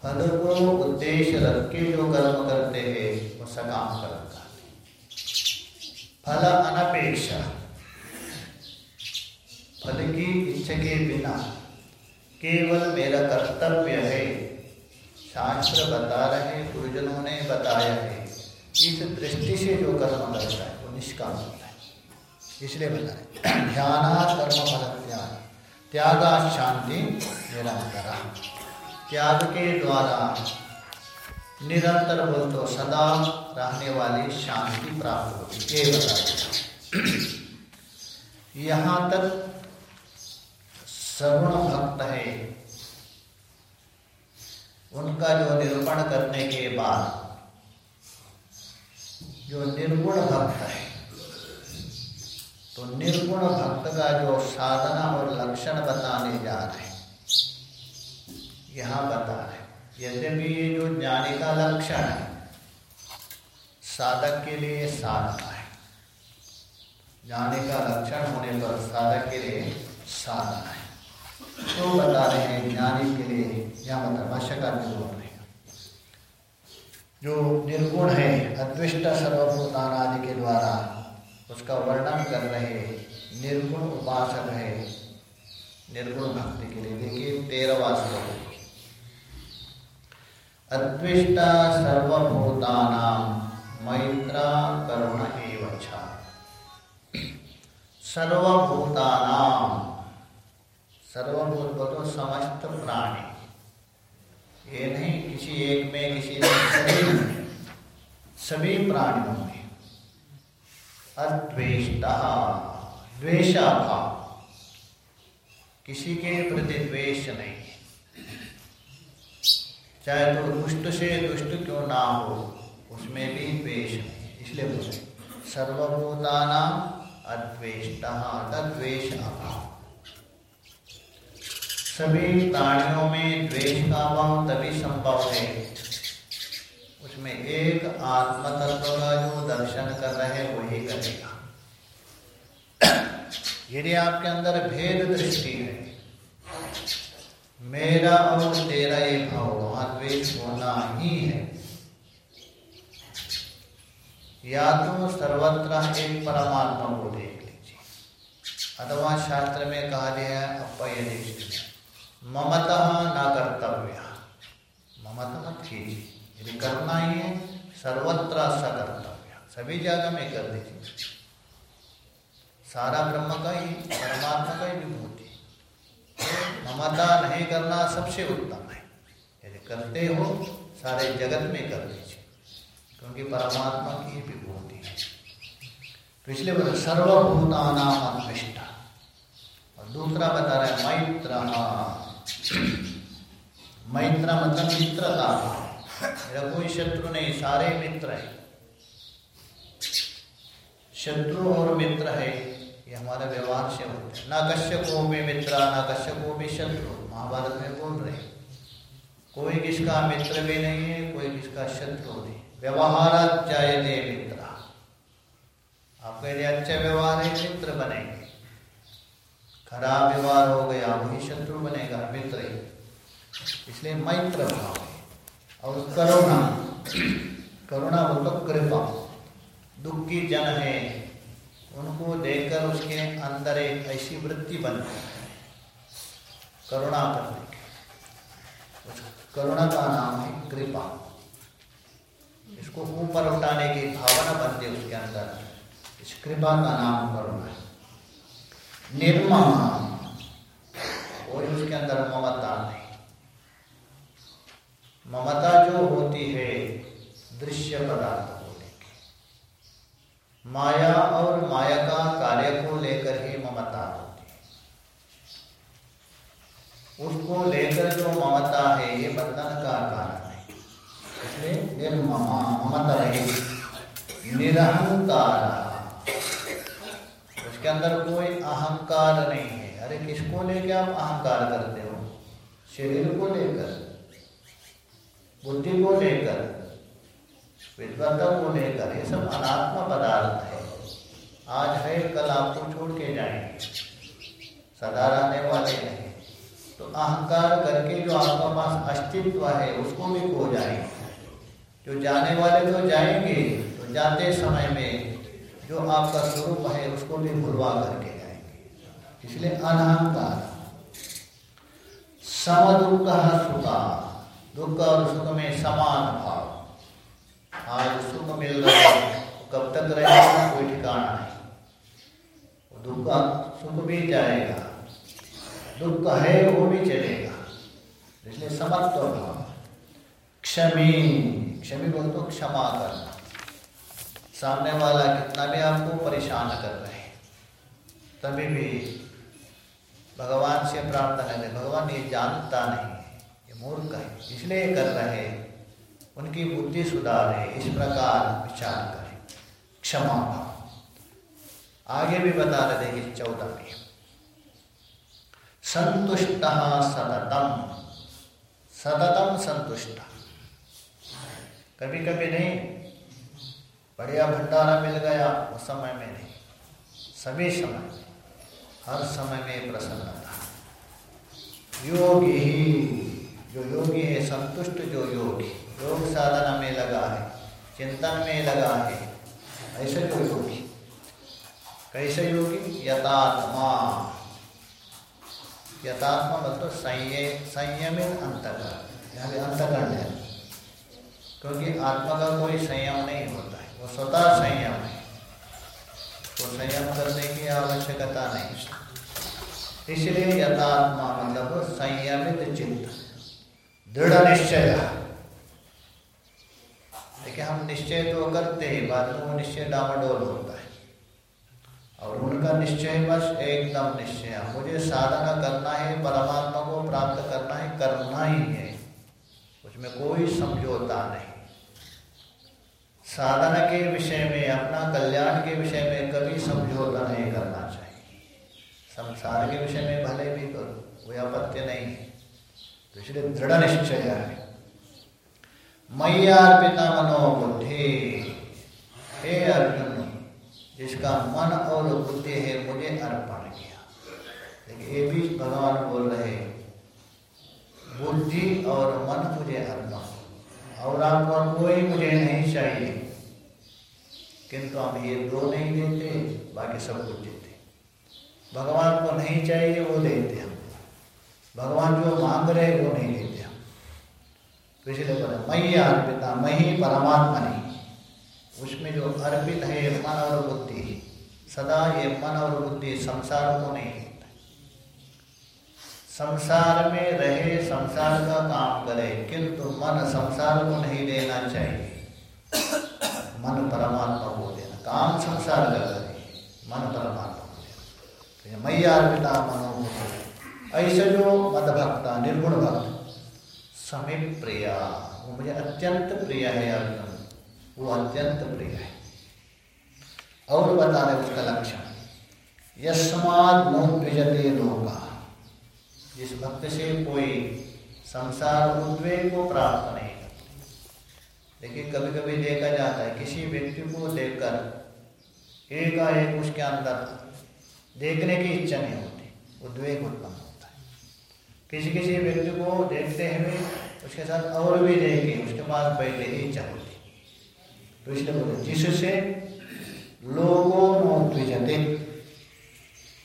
फल को उद्देश्य रख के जो कर्म करते हैं, वो सकाम कर्म का फल अनपेक्षा, फल की इच्छा के बिना केवल मेरा कर्तव्य है, शास्त्र बता रहे, गुरुजनों ने बताया है, इस दृष्टि से जो कर्म करता है, वो निष्काम होता है। इसलिए बता रहे ध्यान कर्म फल त्याग त्यागा शांति निरंतर। त्याग के द्वारा निरंतर बोल तो सदा रहने वाली शांति प्राप्त होती। ये बता यहाँ तक सगुण भक्त है। उनका जो निरूपण करने के बाद जो निर्गुण भक्त है तो निर्गुण भक्त का जो साधना और लक्षण बताने जा रहे हैं, यहाँ बता रहे जैसे भी ये जो ज्ञानी का लक्षण है, साधक के लिए साधना है। ज्ञानी का लक्षण होने पर साधक के लिए साधना है। तो बता रहे हैं? ज्ञानी के लिए यहाँ बता भाषा का बोल रहे जो निर्गुण है, अद्विष्ट सर्वभूतान आदि के द्वारा उसका वर्णन कर रहे निर्गुण उपासक है। निर्गुण भक्ति के लिए। देखिए, तेरहवा श्लोक। अद्विष्टा सर्वभूतानाम मैत्रा करुण एवं सर्वभूतानाम सर्वभूत बोलो समस्त प्राणी। ये नहीं, किसी एक में, किसी सभी सभी प्राणियों में। अद्वेष्टा। द्वेषा भाव किसी के प्रति द्वेष नहीं। चाहे तो दुष्ट से दुष्ट क्यों ना हो, उसमें भी द्वेष नहीं। इसलिए बोले सर्वभूताना अद्वेष्टा तद्वेश अभाव सभी प्राणियों में द्वेष का अभाव तभी संभव है उसमें एक आत्म तत्व का जो दर्शन कर रहे वही करेगा। यदि आपके अंदर भेद दृष्टि है, मेरा और तेरा ये भाव द्वेष होना ही है। या तो सर्वत्र एक परमात्मा को देख लीजिए। अथवा शास्त्र में कहा गया है अपय ममता न कर्तव्य। ममता मत कीजिए। यदि करना ही है, सर्वत्र सकर्तव्य सभी जगह में कर दीजिए सारा ब्रह्म का ही, परमात्मा का ही विभूति। ममता नहीं करना सबसे उत्तम है। यदि करते हो, सारे जगत में कर दीजिए। क्योंकि परमात्मा की विभूति है। पिछले इसलिए बोले सर्वभूतानाम अन्विष्टा। और दूसरा बता रहे मैत्र मैत्र मतलब मित्रता। कोई शत्रु नहीं सारे मित्र है। शत्रु और मित्र है, ये हमारे व्यवहार से होते हैं। ना कश्य को भी मित्र, ना कश्य को भी शत्रु, महाभारत में बोल रहे कोई किसका मित्र भी नहीं है, कोई किसका शत्रु नहीं। व्यवहार जायते मित्र। आपके यदि अच्छे व्यवहार है, मित्र बनेंगे। खराब व्यवहार हो गया, वही शत्रु बनेगा, मित्र ही। इसलिए मैत्र भाव है। और करुणा करुणा मतलब कृपा दुखी जन है। उनको देखकर उसके अंदर एक ऐसी वृत्ति बनती है करुणा करने की। करुणा का नाम है कृपा। इसको ऊपर उठाने की भावना बनती है उसके अंदर। इस कृपा का नाम करुणा है। निर्मम। कोई उसके अंदर ममता नहीं। ममता दृश्य पदार्थ को लेकर माया और माया का कार्य को लेकर ही ममता होती है। उसको लेकर जो ममता है, ये बंधन का कारण है। इसलिए ममता रहे। निरहंकार। उसके अंदर कोई अहंकार नहीं है। अरे, किसको लेके आप अहंकार करते हो? शरीर को लेकर। बुद्धि को लेकर। विद्वता को लेकर ये सब अनात्मा पदार्थ है। आज है, कल आपको छोड़ के जाएँगे। सदा रहने वाले नहीं तो अहंकार करके जो आपका पास अस्तित्व है, उसको भी खो जाएँगे। जो जाने वाले तो जाएँगे तो जाते समय में जो आपका स्वरूप है, उसको भी भुलवा करके जाएँगे। इसलिए अनहंकार। सम दुख सुखा। दुख और सुख में समान भाव। आज सुख मिल रहा है। तो कब तक रहेगा? कोई ठिकाना नहीं। दुख का सुख भी जाएगा। दुख का है, वो भी चलेगा। इसलिए समत्व भाव क्षमी। क्षमी बोल तो क्षमा करना। सामने वाला कितना भी आपको परेशान कर रहे। हैं तभी भी भगवान से प्रार्थना करें भगवान ये जानता नहीं ये मूर्ख है। इसलिए कर रहे उनकी बुद्धि सुधारे, इस प्रकार विचार करें। क्षमा भाव आगे भी बता रहे देखिए चौदह में संतुष्ट सततम। सततम संतुष्ट। कभी कभी नहीं, बढ़िया भंडारा मिल गया उस समय में नहीं। सभी समय हर समय में प्रसन्नता योगी ही, जो योगी है, संतुष्ट जो योग। साधना में लगा है। चिंतन में लगा है। ऐसे जो योगी कैसे योगी यथात्मा। यथात्मा मतलब संयम, संयमित अंतकरण। यहाँ अंतकरण है। क्योंकि आत्मा का कोई संयम नहीं होता है। वो स्वतः संयम है। तो संयम करने की आवश्यकता नहीं। इसलिए यथात्मा मतलब संयमित चिंतन। दृढ़ निश्चय। देखिए हम निश्चय तो करते ही बाद में वो निश्चय डामाडोल होता है। और उनका निश्चय बस एकदम निश्चय मुझे साधना करना है, परमात्मा को प्राप्त करना है, करना ही है। उसमें कोई समझौता नहीं। साधना के विषय में, अपना कल्याण के विषय में कभी समझौता नहीं करना चाहिए। संसार के विषय में भले भी करो, कोई आपत्ति नहीं। है तो इसलिए दृढ़ निश्चय है। मैयार्पिता मनोबुद्धि हे अर्जुन, जिसका मन और बुद्धि है, मुझे अर्पण किया। लेकिन ये भी भगवान बोल रहे बुद्धि और मन मुझे अर्पण। और आपको कोई मुझे नहीं चाहिए। किंतु हम ये दो नहीं देते, बाकी सब कुछ देते। भगवान को नहीं चाहिए, वो देते हम। भगवान जो मांग रहे वो नहीं देते। तो इसलिए बोले मई अर्पिता मही परमात्मा नहीं उसमें जो अर्पित है मन और बुद्धि सदा ये मन और बुद्धि संसार को नहीं संसार में रहे, संसार का काम करे, किंतु मन संसार को नहीं देना चाहिए। मन परमात्मा को देना। काम संसार का करे, मन परमात्मा को देना। तो मैया अर्पिता मनोभूत ऐसे जो मद भक्ता निर्गुण भक्त समीप प्रिया वो मुझे अत्यंत प्रिय है अर्जुन वो अत्यंत प्रिय है और बता रहे उसका लक्षण यस्माद मोद्विजते लोका जिस भक्त से कोई संसार उद्वेग को प्राप्त नहीं लेकिन कभी कभी देखा जाता है किसी व्यक्ति को देखकर एकाएक उसके अंदर देखने की इच्छा नहीं होती उद्वेग उत्पन्न किसी किसी व्यक्ति को देखते हुए उसके साथ और भी देखे, उसके पास पहले ही इच्छा होती तो इसलिए बोले, जिससे लोगों नोद्विजते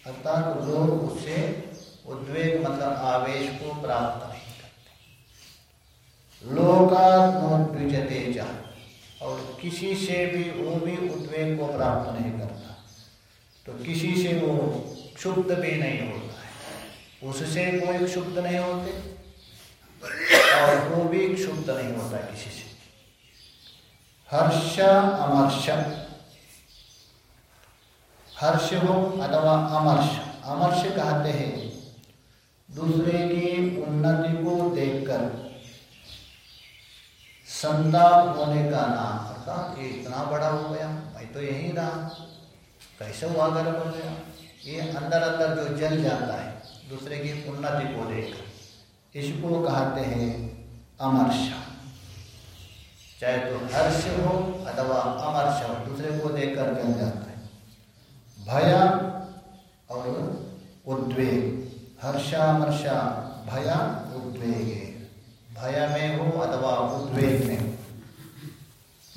अर्थात लोग उससे उद्वेग मतलब आवेश को प्राप्त नहीं करते। लोकात्मोद्विजते जा। और किसी से भी वो भी उद्वेग को प्राप्त नहीं करता। तो किसी से वो क्षुब्ध भी नहीं होता। उससे कोई क्षुब्ध नहीं होते, और वो भी क्षुब्ध नहीं होता किसी से। हर्ष अमर्ष। हर्ष हो अथवा अमर्ष। अमर्ष कहते हैं, दूसरे की उन्नति को देखकर संताप होने का नाम। अर्थात ये इतना बड़ा हो गया, मैं तो यही रहा। कैसे हुआ गर्भ हो गया? ये अंदर अंदर जो जल जाता है दूसरे की उन्नति को देख इसको कहते हैं अमर्ष। चाहे तो हर्ष हो अथवा अमर्ष हो, दूसरे को देखकर जल जाता है। भया और उद्वेग। हर्षामर्षा भय उद्वेग। भय में हो अथवा उद्वेग में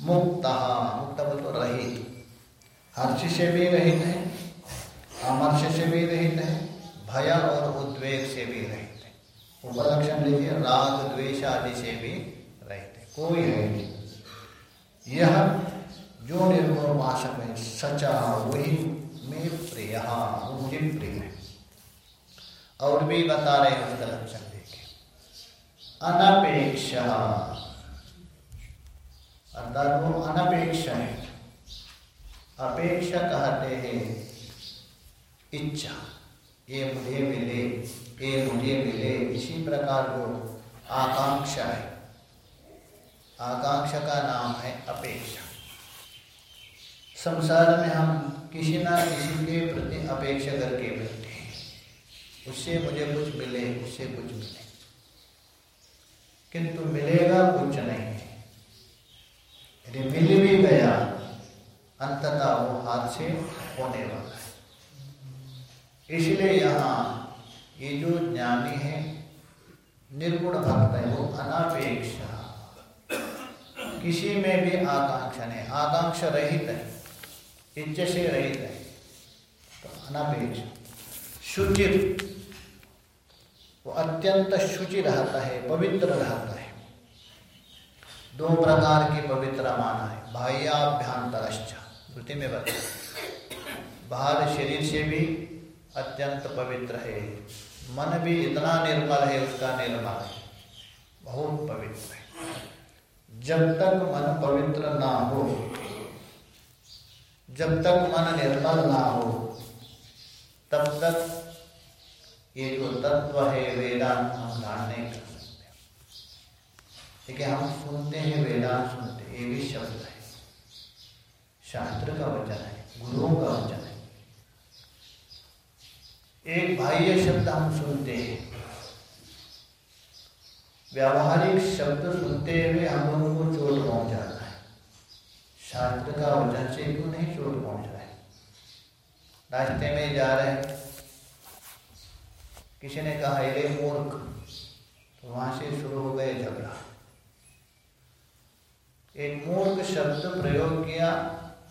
मुक्त मुक्त तो रहित। हर्ष से भी रहित है, अमर्ष से भी रहित है। भय और उद्वेग से भी रहित उपलक्षण लीजिए राग, द्वेष आदि से भी रहित कोई है नहीं। यह जो निर्गुण उपासक है सचा वही में प्रिय वो मुझे प्रिय है। और भी बता रहे हैं उसका लक्षण अनपेक्ष। अर्थात वो अनपेक्ष है। अपेक्षा कहते हैं इच्छा। ये मुझे मिले ये मुझे मिले। इसी प्रकार जो आकांक्षा है। आकांक्षा का नाम है अपेक्षा। संसार में हम किसी ना किसी के प्रति अपेक्षा करके बैठे हैं। उससे मुझे कुछ मिले, उससे कुछ मिले। किंतु मिलेगा कुछ नहीं। यदि मिल भी गया, अंततः वो हाथ से होने वाला है। इसलिए यहाँ ये जो ज्ञानी है, निर्गुण भक्त है, वो अनापेक्ष किसी में भी आकांक्षा नहीं। आकांक्षा रहित है इच्छा से रहित है तो अनापेक्ष शुचित वो अत्यंत शुचि रहता है, पवित्र रहता है। दो प्रकार की पवित्र माना है। बाह्याभ्यांतरश्च, श्रुति में बता बाहर शरीर से भी अत्यंत पवित्र है। मन भी इतना निर्मल है, उसका निर्मल है बहुत पवित्र है। जब तक मन पवित्र ना हो, जब तक मन निर्मल ना हो, तब तक ये जो तत्व है वेदांत हम धारण नहीं कर सकते। है हम सुनते हैं, वेदांत सुनते ये भी शब्द है। शास्त्र का वचन है, गुरुओं का वचन एक बाह्य शब्द हम सुनते हैं। व्यावहारिक शब्द सुनते हुए हम लोगों को चोट पहुँच जाता है। शास्त्र का वचन से क्यों नहीं चोट पहुँच रहा है। रास्ते में जा रहे हैं। किसी ने कहा, अरे मूर्ख तो वहाँ से शुरू हो गए झगड़ा। एक मूर्ख शब्द प्रयोग किया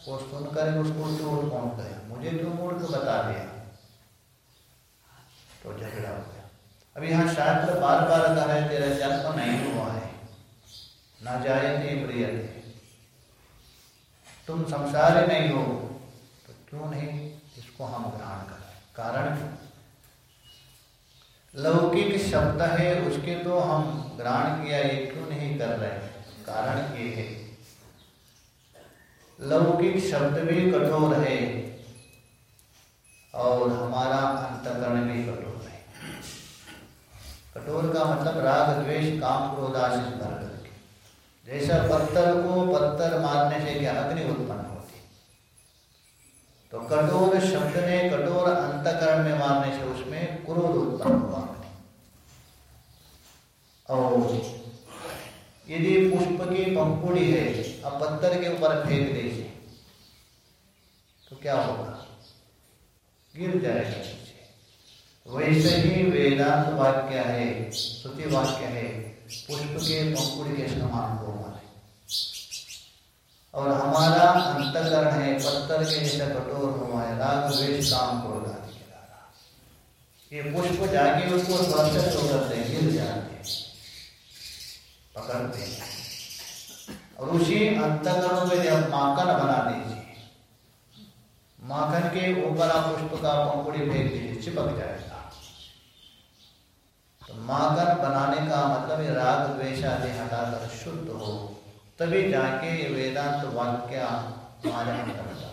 वो सुनकर उसको चोट पहुँच गया मुझे जो मूर्ख बता दिया। तो झगड़ा हो। गया अब यहाँ शास्त्र बार बार कह रहे तेरा जन्म नहीं हुआ है। न जाए थे प्रिय तुम संसार नहीं हो तो क्यों नहीं इसको हम ग्रहण कर? कारण? लौकिक शब्द है, उसके तो हम ग्रहण किया, ये क्यों नहीं कर रहे कारण ये है। लौकिक शब्द भी कठोर है, और हमारा अंतकरण भी कठोर है कठोर का मतलब राग, द्वेष, काम, क्रोध आशिष भर करके। जैसा पत्थर को पत्थर मारने से क्या अग्नि उत्पन्न होती। तो कठोर शब्द ने कठोर अंतकरण में मारने से उसमें क्रोध उत्पन्न हुआ। और यदि पुष्प की पंखुड़ी है, अब पत्थर के ऊपर फेंक दीजिए तो क्या होगा? गिर जाएगा। वैसे ही वेदांत वाक्य है, श्रुति वाक्य है, पुष्प के पंकुड़ के समान कोमल है। और हमारा अंतकरण है, पत्थर के जैसे कठोर हुआ है राग द्वेष काम को ये पुष्प जाके उसको स्पर्श तो करते हैं गिर जाते हैं, पकड़ते हैं। और उसी अंतकरण में जब माकन बना दीजिए माखन के ऊपर आप पुष्प का पंखुड़ी फेंक दीजिए, चिपक जाएगा। तो माखन बनाने का मतलब राग, द्वेष आदि हटाकर शुद्ध हो, तभी जाके वेदांत वाक्य करता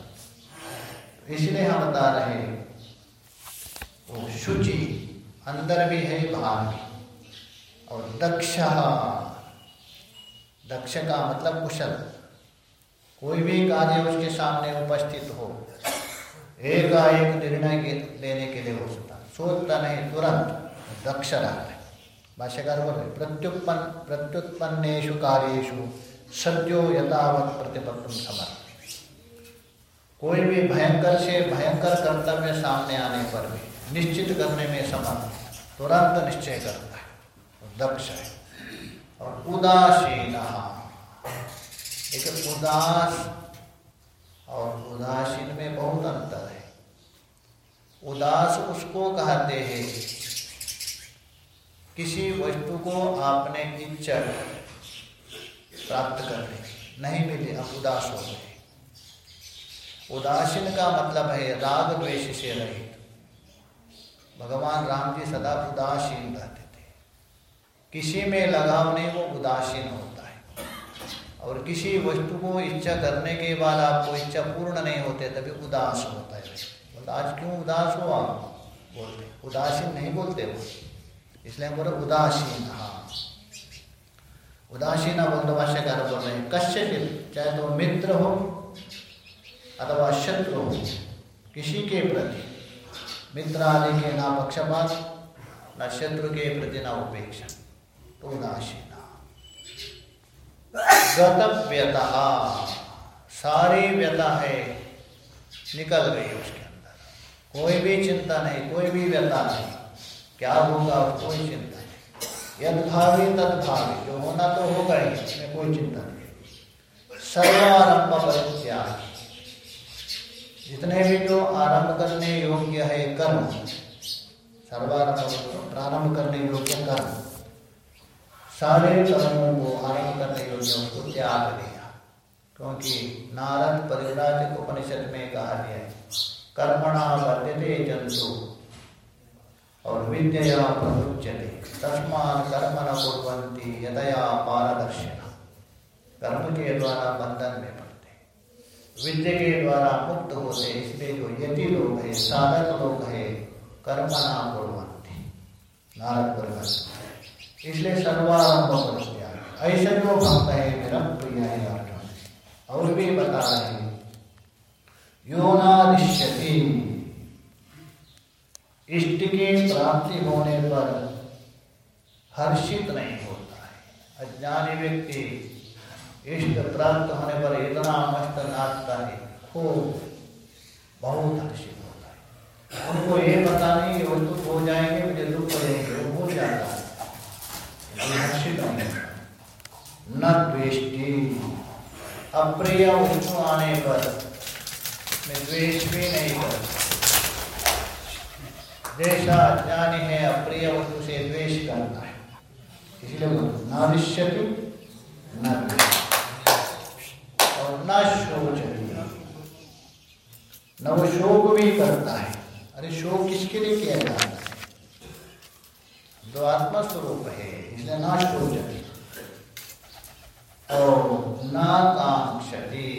इसलिए हम बता रहे वो शुचि अंदर भी है, बाहर भी। और दक्ष दक्ष का मतलब कुशल। कोई भी कार्य उसके सामने उपस्थित हो एकाएक निर्णय लेने के लिए हो सकता सोचता नहीं, तुरंत दक्ष रहा है भाष्यकार बोल रहे, प्रत्युत्पन्न प्रत्युत्पन्नेशु कार्येशु सद्यो यथावत प्रतिपत्तम समर्थ। कोई भी भयंकर से भयंकर कर्तव्य सामने आने पर भी, निश्चित करने में समर्थ, तुरंत निश्चय करता है। दक्ष है। और उदासीन, एक उदास और उदासीन में बहुत अंतर है। उदास उसको कहते हैं किसी वस्तु को आपने इच्छा प्राप्त करने नहीं मिले, आप उदास हो गए। उदासीन का मतलब है, राग द्वेष से रहित। भगवान राम जी सदा उदासीन रहते थे। किसी में लगाव नहीं, वो उदासीन होता है। और किसी वस्तु को इच्छा करने के बाद आपको इच्छा पूर्ण नहीं होते, तभी उदास होता है। बोलते, आज क्यों उदास हो आप? बोलते, उदासीन नहीं बोलते वो। इसलिए बोले उदासीन। उदासीन बोलते भाष्यकार बोल रहे हैं कश्य चाहे तो मित्र हो अथवा शत्रु हो, किसी के प्रति मित्र आदि के ना पक्षपात, न शत्रु के प्रति ना उपेक्षा। तो उदासीन। गतव्यता, सारी व्यता है, निकल गई उसके अंदर। कोई भी चिंता नहीं, कोई भी व्यता नहीं। क्या होगा? कोई चिंता नहीं। यद भावी तद भावी, जो होना तो होगा ही, इसमें कोई चिंता नहीं। सर्वारंभ परित्याग जितने भी जो आरंभ करने योग्य है कर्म, सर्वारंभ प्रारंभ करने योग्य कर्म, सारे कर्मों को आरंभ करने योग्य उनको त्याग दिया क्योंकि नारद परिवराज उपनिषद में कहा गया है, कर्मणा वर्धते जंतु और विद्या प्रमुच्यते तस्मात् कर्म न यदया पारदर्शिना। कर्म के द्वारा बंधन में पड़ते। विद्या के द्वारा मुक्त होते, इसलिए जो यति लोग है, साधक लोग है, कर्म न कुर्वन्ति। नारद इसलिए सर्वारंभ कर ऐसे जो भक्त है मेरा प्रिय है और भी बता रहे योनादिश्यति। इष्ट की प्राप्ति होने पर हर्षित नहीं होता है। अज्ञानी व्यक्ति इष्ट प्राप्त होने पर इतना मस्त नाचता है, खूब, बहुत हर्षित होता है। उनको ये पता नहीं, वो दुख हो जाएँगे, मुझे दुख करेंगे वो हो जाता है। हर्षित नहीं न द्वेष्टि। अप्रिय वस्तु आने पर मैं द्वेष भी नहीं करता। जैसा अज्ञानी है अप्रिय वस्तु से द्वेष करता है इसलिए नादिश्यति न और न शोचती न वो शोक भी करता है। अरे शोक किसके लिए किया जाता है? जो आत्मा स्वरूप है, इसलिए ना शोचती और न कांक्षति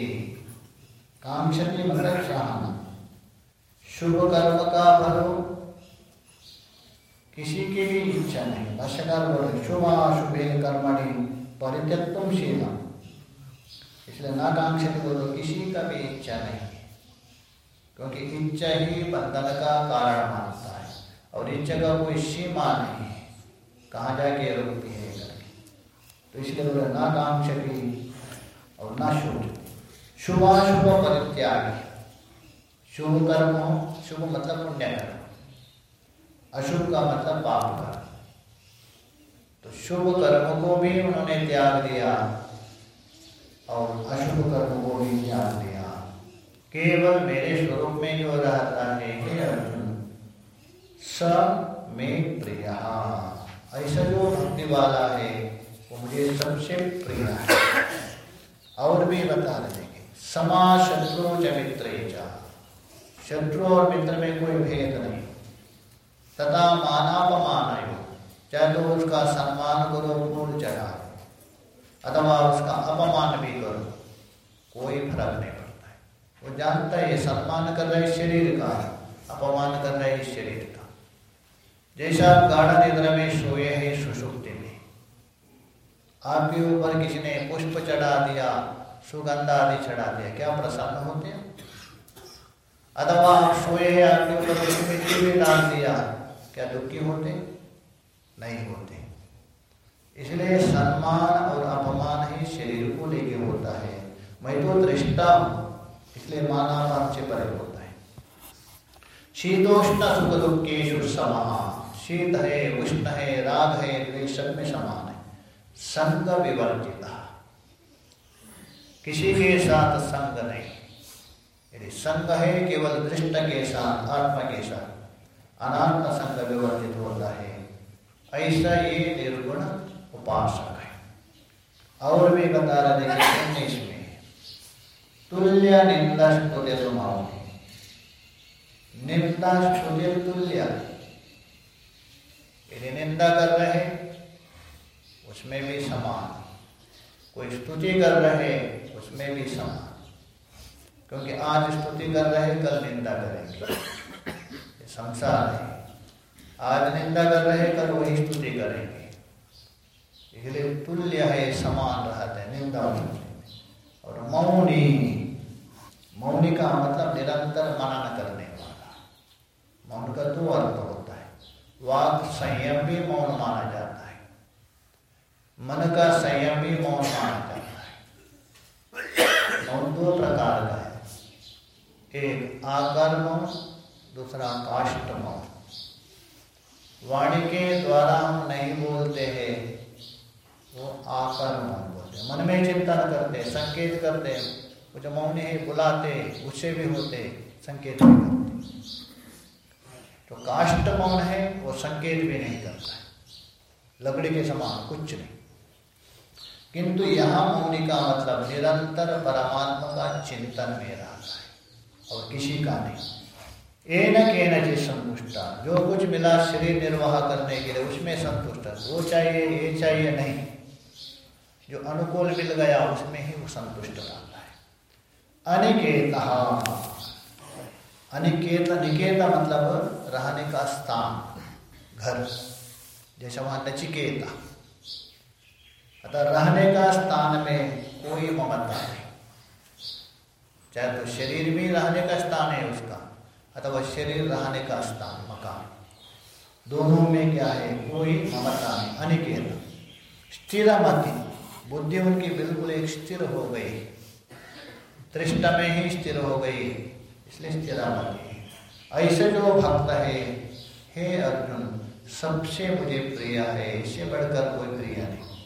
कांक्षति मतलब चाहना शुभ कर्म का फल किसी की भी इच्छा नहीं भाष्यकार बोले शुभाशुभे कर्मणि परित्यक्तम शीला इसलिए नाकांक्षित बोलो किसी का भी इच्छा नहीं, क्योंकि इच्छा ही बंधन का कारण मानता है। और इच्छा का कोई सीमा नहीं है, कहाँ जाके रुकती है। तो इसलिए बोले नाकांक्षी और ना शुभ शुभाशुभ परित्यागी शुभ कर्म हो। शुभ मतलब पुण्य कर्म अशुभ का मतलब पाप कर्म तो शुभ कर्म को भी उन्होंने त्याग दिया और अशुभ कर्म को भी त्याग दिया। केवल मेरे स्वरूप में जो रहता है हे अर्जुन स में प्रिय। ऐसा जो भक्ति वाला है, वो मुझे सबसे प्रिय है। और भी बता देंगे। समा शत्रु च मित्र शत्रु और मित्र में कोई भेद नहीं। तथा मानापमान चाहे तो उसका सम्मान करो, फूल चढ़ा अथवा उसका अपमान भी करो। कोई फ़र्क नहीं पड़ता है। वो जानता है सम्मान कर रहे शरीर का, अपमान कर रहे शरीर का। जैसा गाढ़ा निद्रा में सोए हैं, सुसुप्ति में। आपके ऊपर किसी ने पुष्प चढ़ा दिया, सुगंध आदि चढ़ा दिया, क्या प्रसन्न होते हैं? अथवा आप सोए आपके ऊपर किसी डाल दिया क्या दुखी होते? नहीं होते। इसलिए सम्मान और अपमान ही शरीर को लेके होता है। मैं तो दृष्टा हूँ, इसलिए माना मान से परे होता है। शीतोष्ण सुख दुखेशु समा शीत है, उष्ण है, राग है सब में समान है। संग विवर्जिता। किसी के साथ संग नहीं। यदि संग है, केवल दृष्ट के साथ, आत्मा के साथ। अनात्म संग विवर्जित होता है। ऐसा ये निर्गुण उपासक है। और भी बता रहे देखिए में तुल्य निंदा स्तुल्य सुमाओगे निंदा स्तुल्य तुल्य यदि निंदा कर रहे उसमें भी समान। कोई स्तुति कर रहे उसमें भी समान। क्योंकि आज स्तुति कर रहे कल निंदा करेंगे। संसार है। आज निंदा कर रहे कल वही स्तुति करेंगे। इसलिए तुल्य है, समान रहते निंदा और मौनी मौनी का मतलब निरंतर मनन करने वाला। मौन का दो अर्थ होता है। वाक संयम भी मौन माना जाता है। मन का संयम भी मौन माना जाता है। मौन दो प्रकार का है। एक आकर मौन दूसरा काष्ट मौन वाणी के द्वारा हम नहीं बोलते हैं, वो आकर मौन बोलते मन में चिंतन करते, संकेत करते वो जो मौन है, बुलाते उससे भी होते, संकेत भी करते। तो काष्ट मौन है, वो संकेत भी नहीं करता है। लकड़ी के समान कुछ नहीं। किंतु यहाँ मौनी का मतलब निरंतर परमात्मा का चिंतन में रहता है, और किसी का नहीं। ए न के संतुष्टा। जो कुछ मिला शरीर निर्वाह करने के लिए, उसमें संतुष्ट वो चाहिए, ये चाहिए नहीं। जो अनुकूल मिल गया, उसमें ही वो संतुष्ट रहता है। अनिकेत। अनिकेत निकेत मतलब रहने का स्थान, घर। जैसे वहाँ नचिकेता। अतः रहने का स्थान में कोई ममता नहीं। चाहे तो शरीर भी रहने का स्थान है उसका। अथवा शरीर रहने का स्थान, मकान। दोनों में क्या है? कोई ममता अनिकेत, स्थिर मति। बुद्धि उनकी बिल्कुल एक स्थिर हो गई। तृष्ट में ही स्थिर हो गई। इसलिए स्थिर मति। ऐसे जो भक्त है, हे अर्जुन, सबसे मुझे प्रिय है। इससे बढ़कर कोई प्रिय नहीं।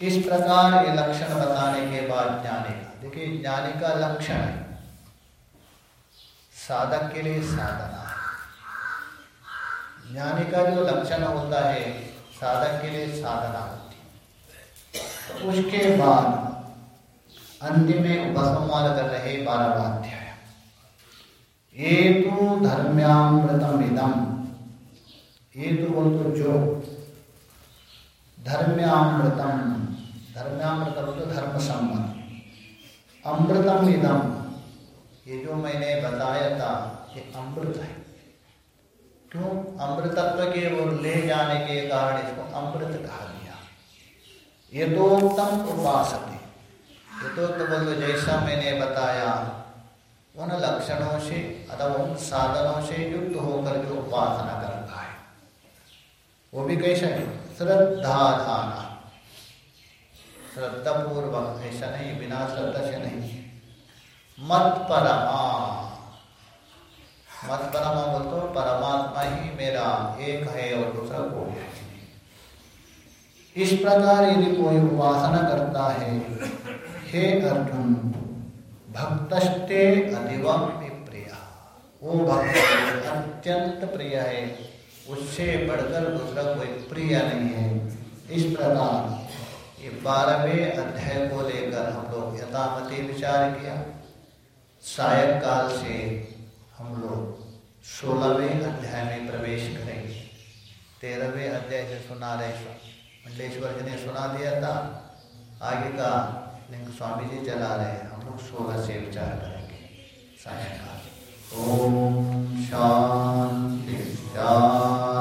इस प्रकार ये लक्षण बताने के बाद ज्ञानी का देखिए, ज्ञानी का लक्षण है। साधक के लिए साधना। ज्ञानी का जो लक्षण होता है, साधक के लिए साधना होती है। तो उसके बाद अंतिम में उपसंवाद कर रहे बारहवाध्याय। ये तो धर्म्यामृतम इदम। ये तो बोल तो जो धर्म्यामृतम। धर्म्यामृतम तो धर्म संबंध अमृतम इदम। ये जो मैंने बताया था ये अमृत है। क्यों? अमृतत्व के वो ले जाने के कारण इसको अमृत कहा गया। ये तो उत्तम उपासते ये तो, बोलो जैसा मैंने बताया उन लक्षणों से अथवा उन साधनों से युक्त होकर जो उपासना करता है। वो भी कैसा है? श्रद्धा धाना श्रद्धा पूर्वक ऐसा नहीं बिना श्रद्धा से नहीं। मत परमा मत परमा बोल तो परमात्मा ही मेरा, एक है और दूसरा कोई इस प्रकार यदि कोई उपासना करता है, हे अर्जुन भक्तस्ते अधिवम प्रिय। वो भक्त अत्यंत प्रिय है, उससे बढ़कर दूसरा कोई प्रिय नहीं है। इस प्रकार ये बारहवें अध्याय को लेकर हम लोग यथामति विचार किया। सायक काल से हम लोग सोलहवें अध्याय में प्रवेश करेंगे। तेरहवें अध्याय से सुना रहे मंडलेश्वर जी ने सुना दिया था। आगे का लिंग स्वामी जी चला रहे हैं। हम लोग सोलह से विचार करेंगे। सायकाल। ओम शांति शांति।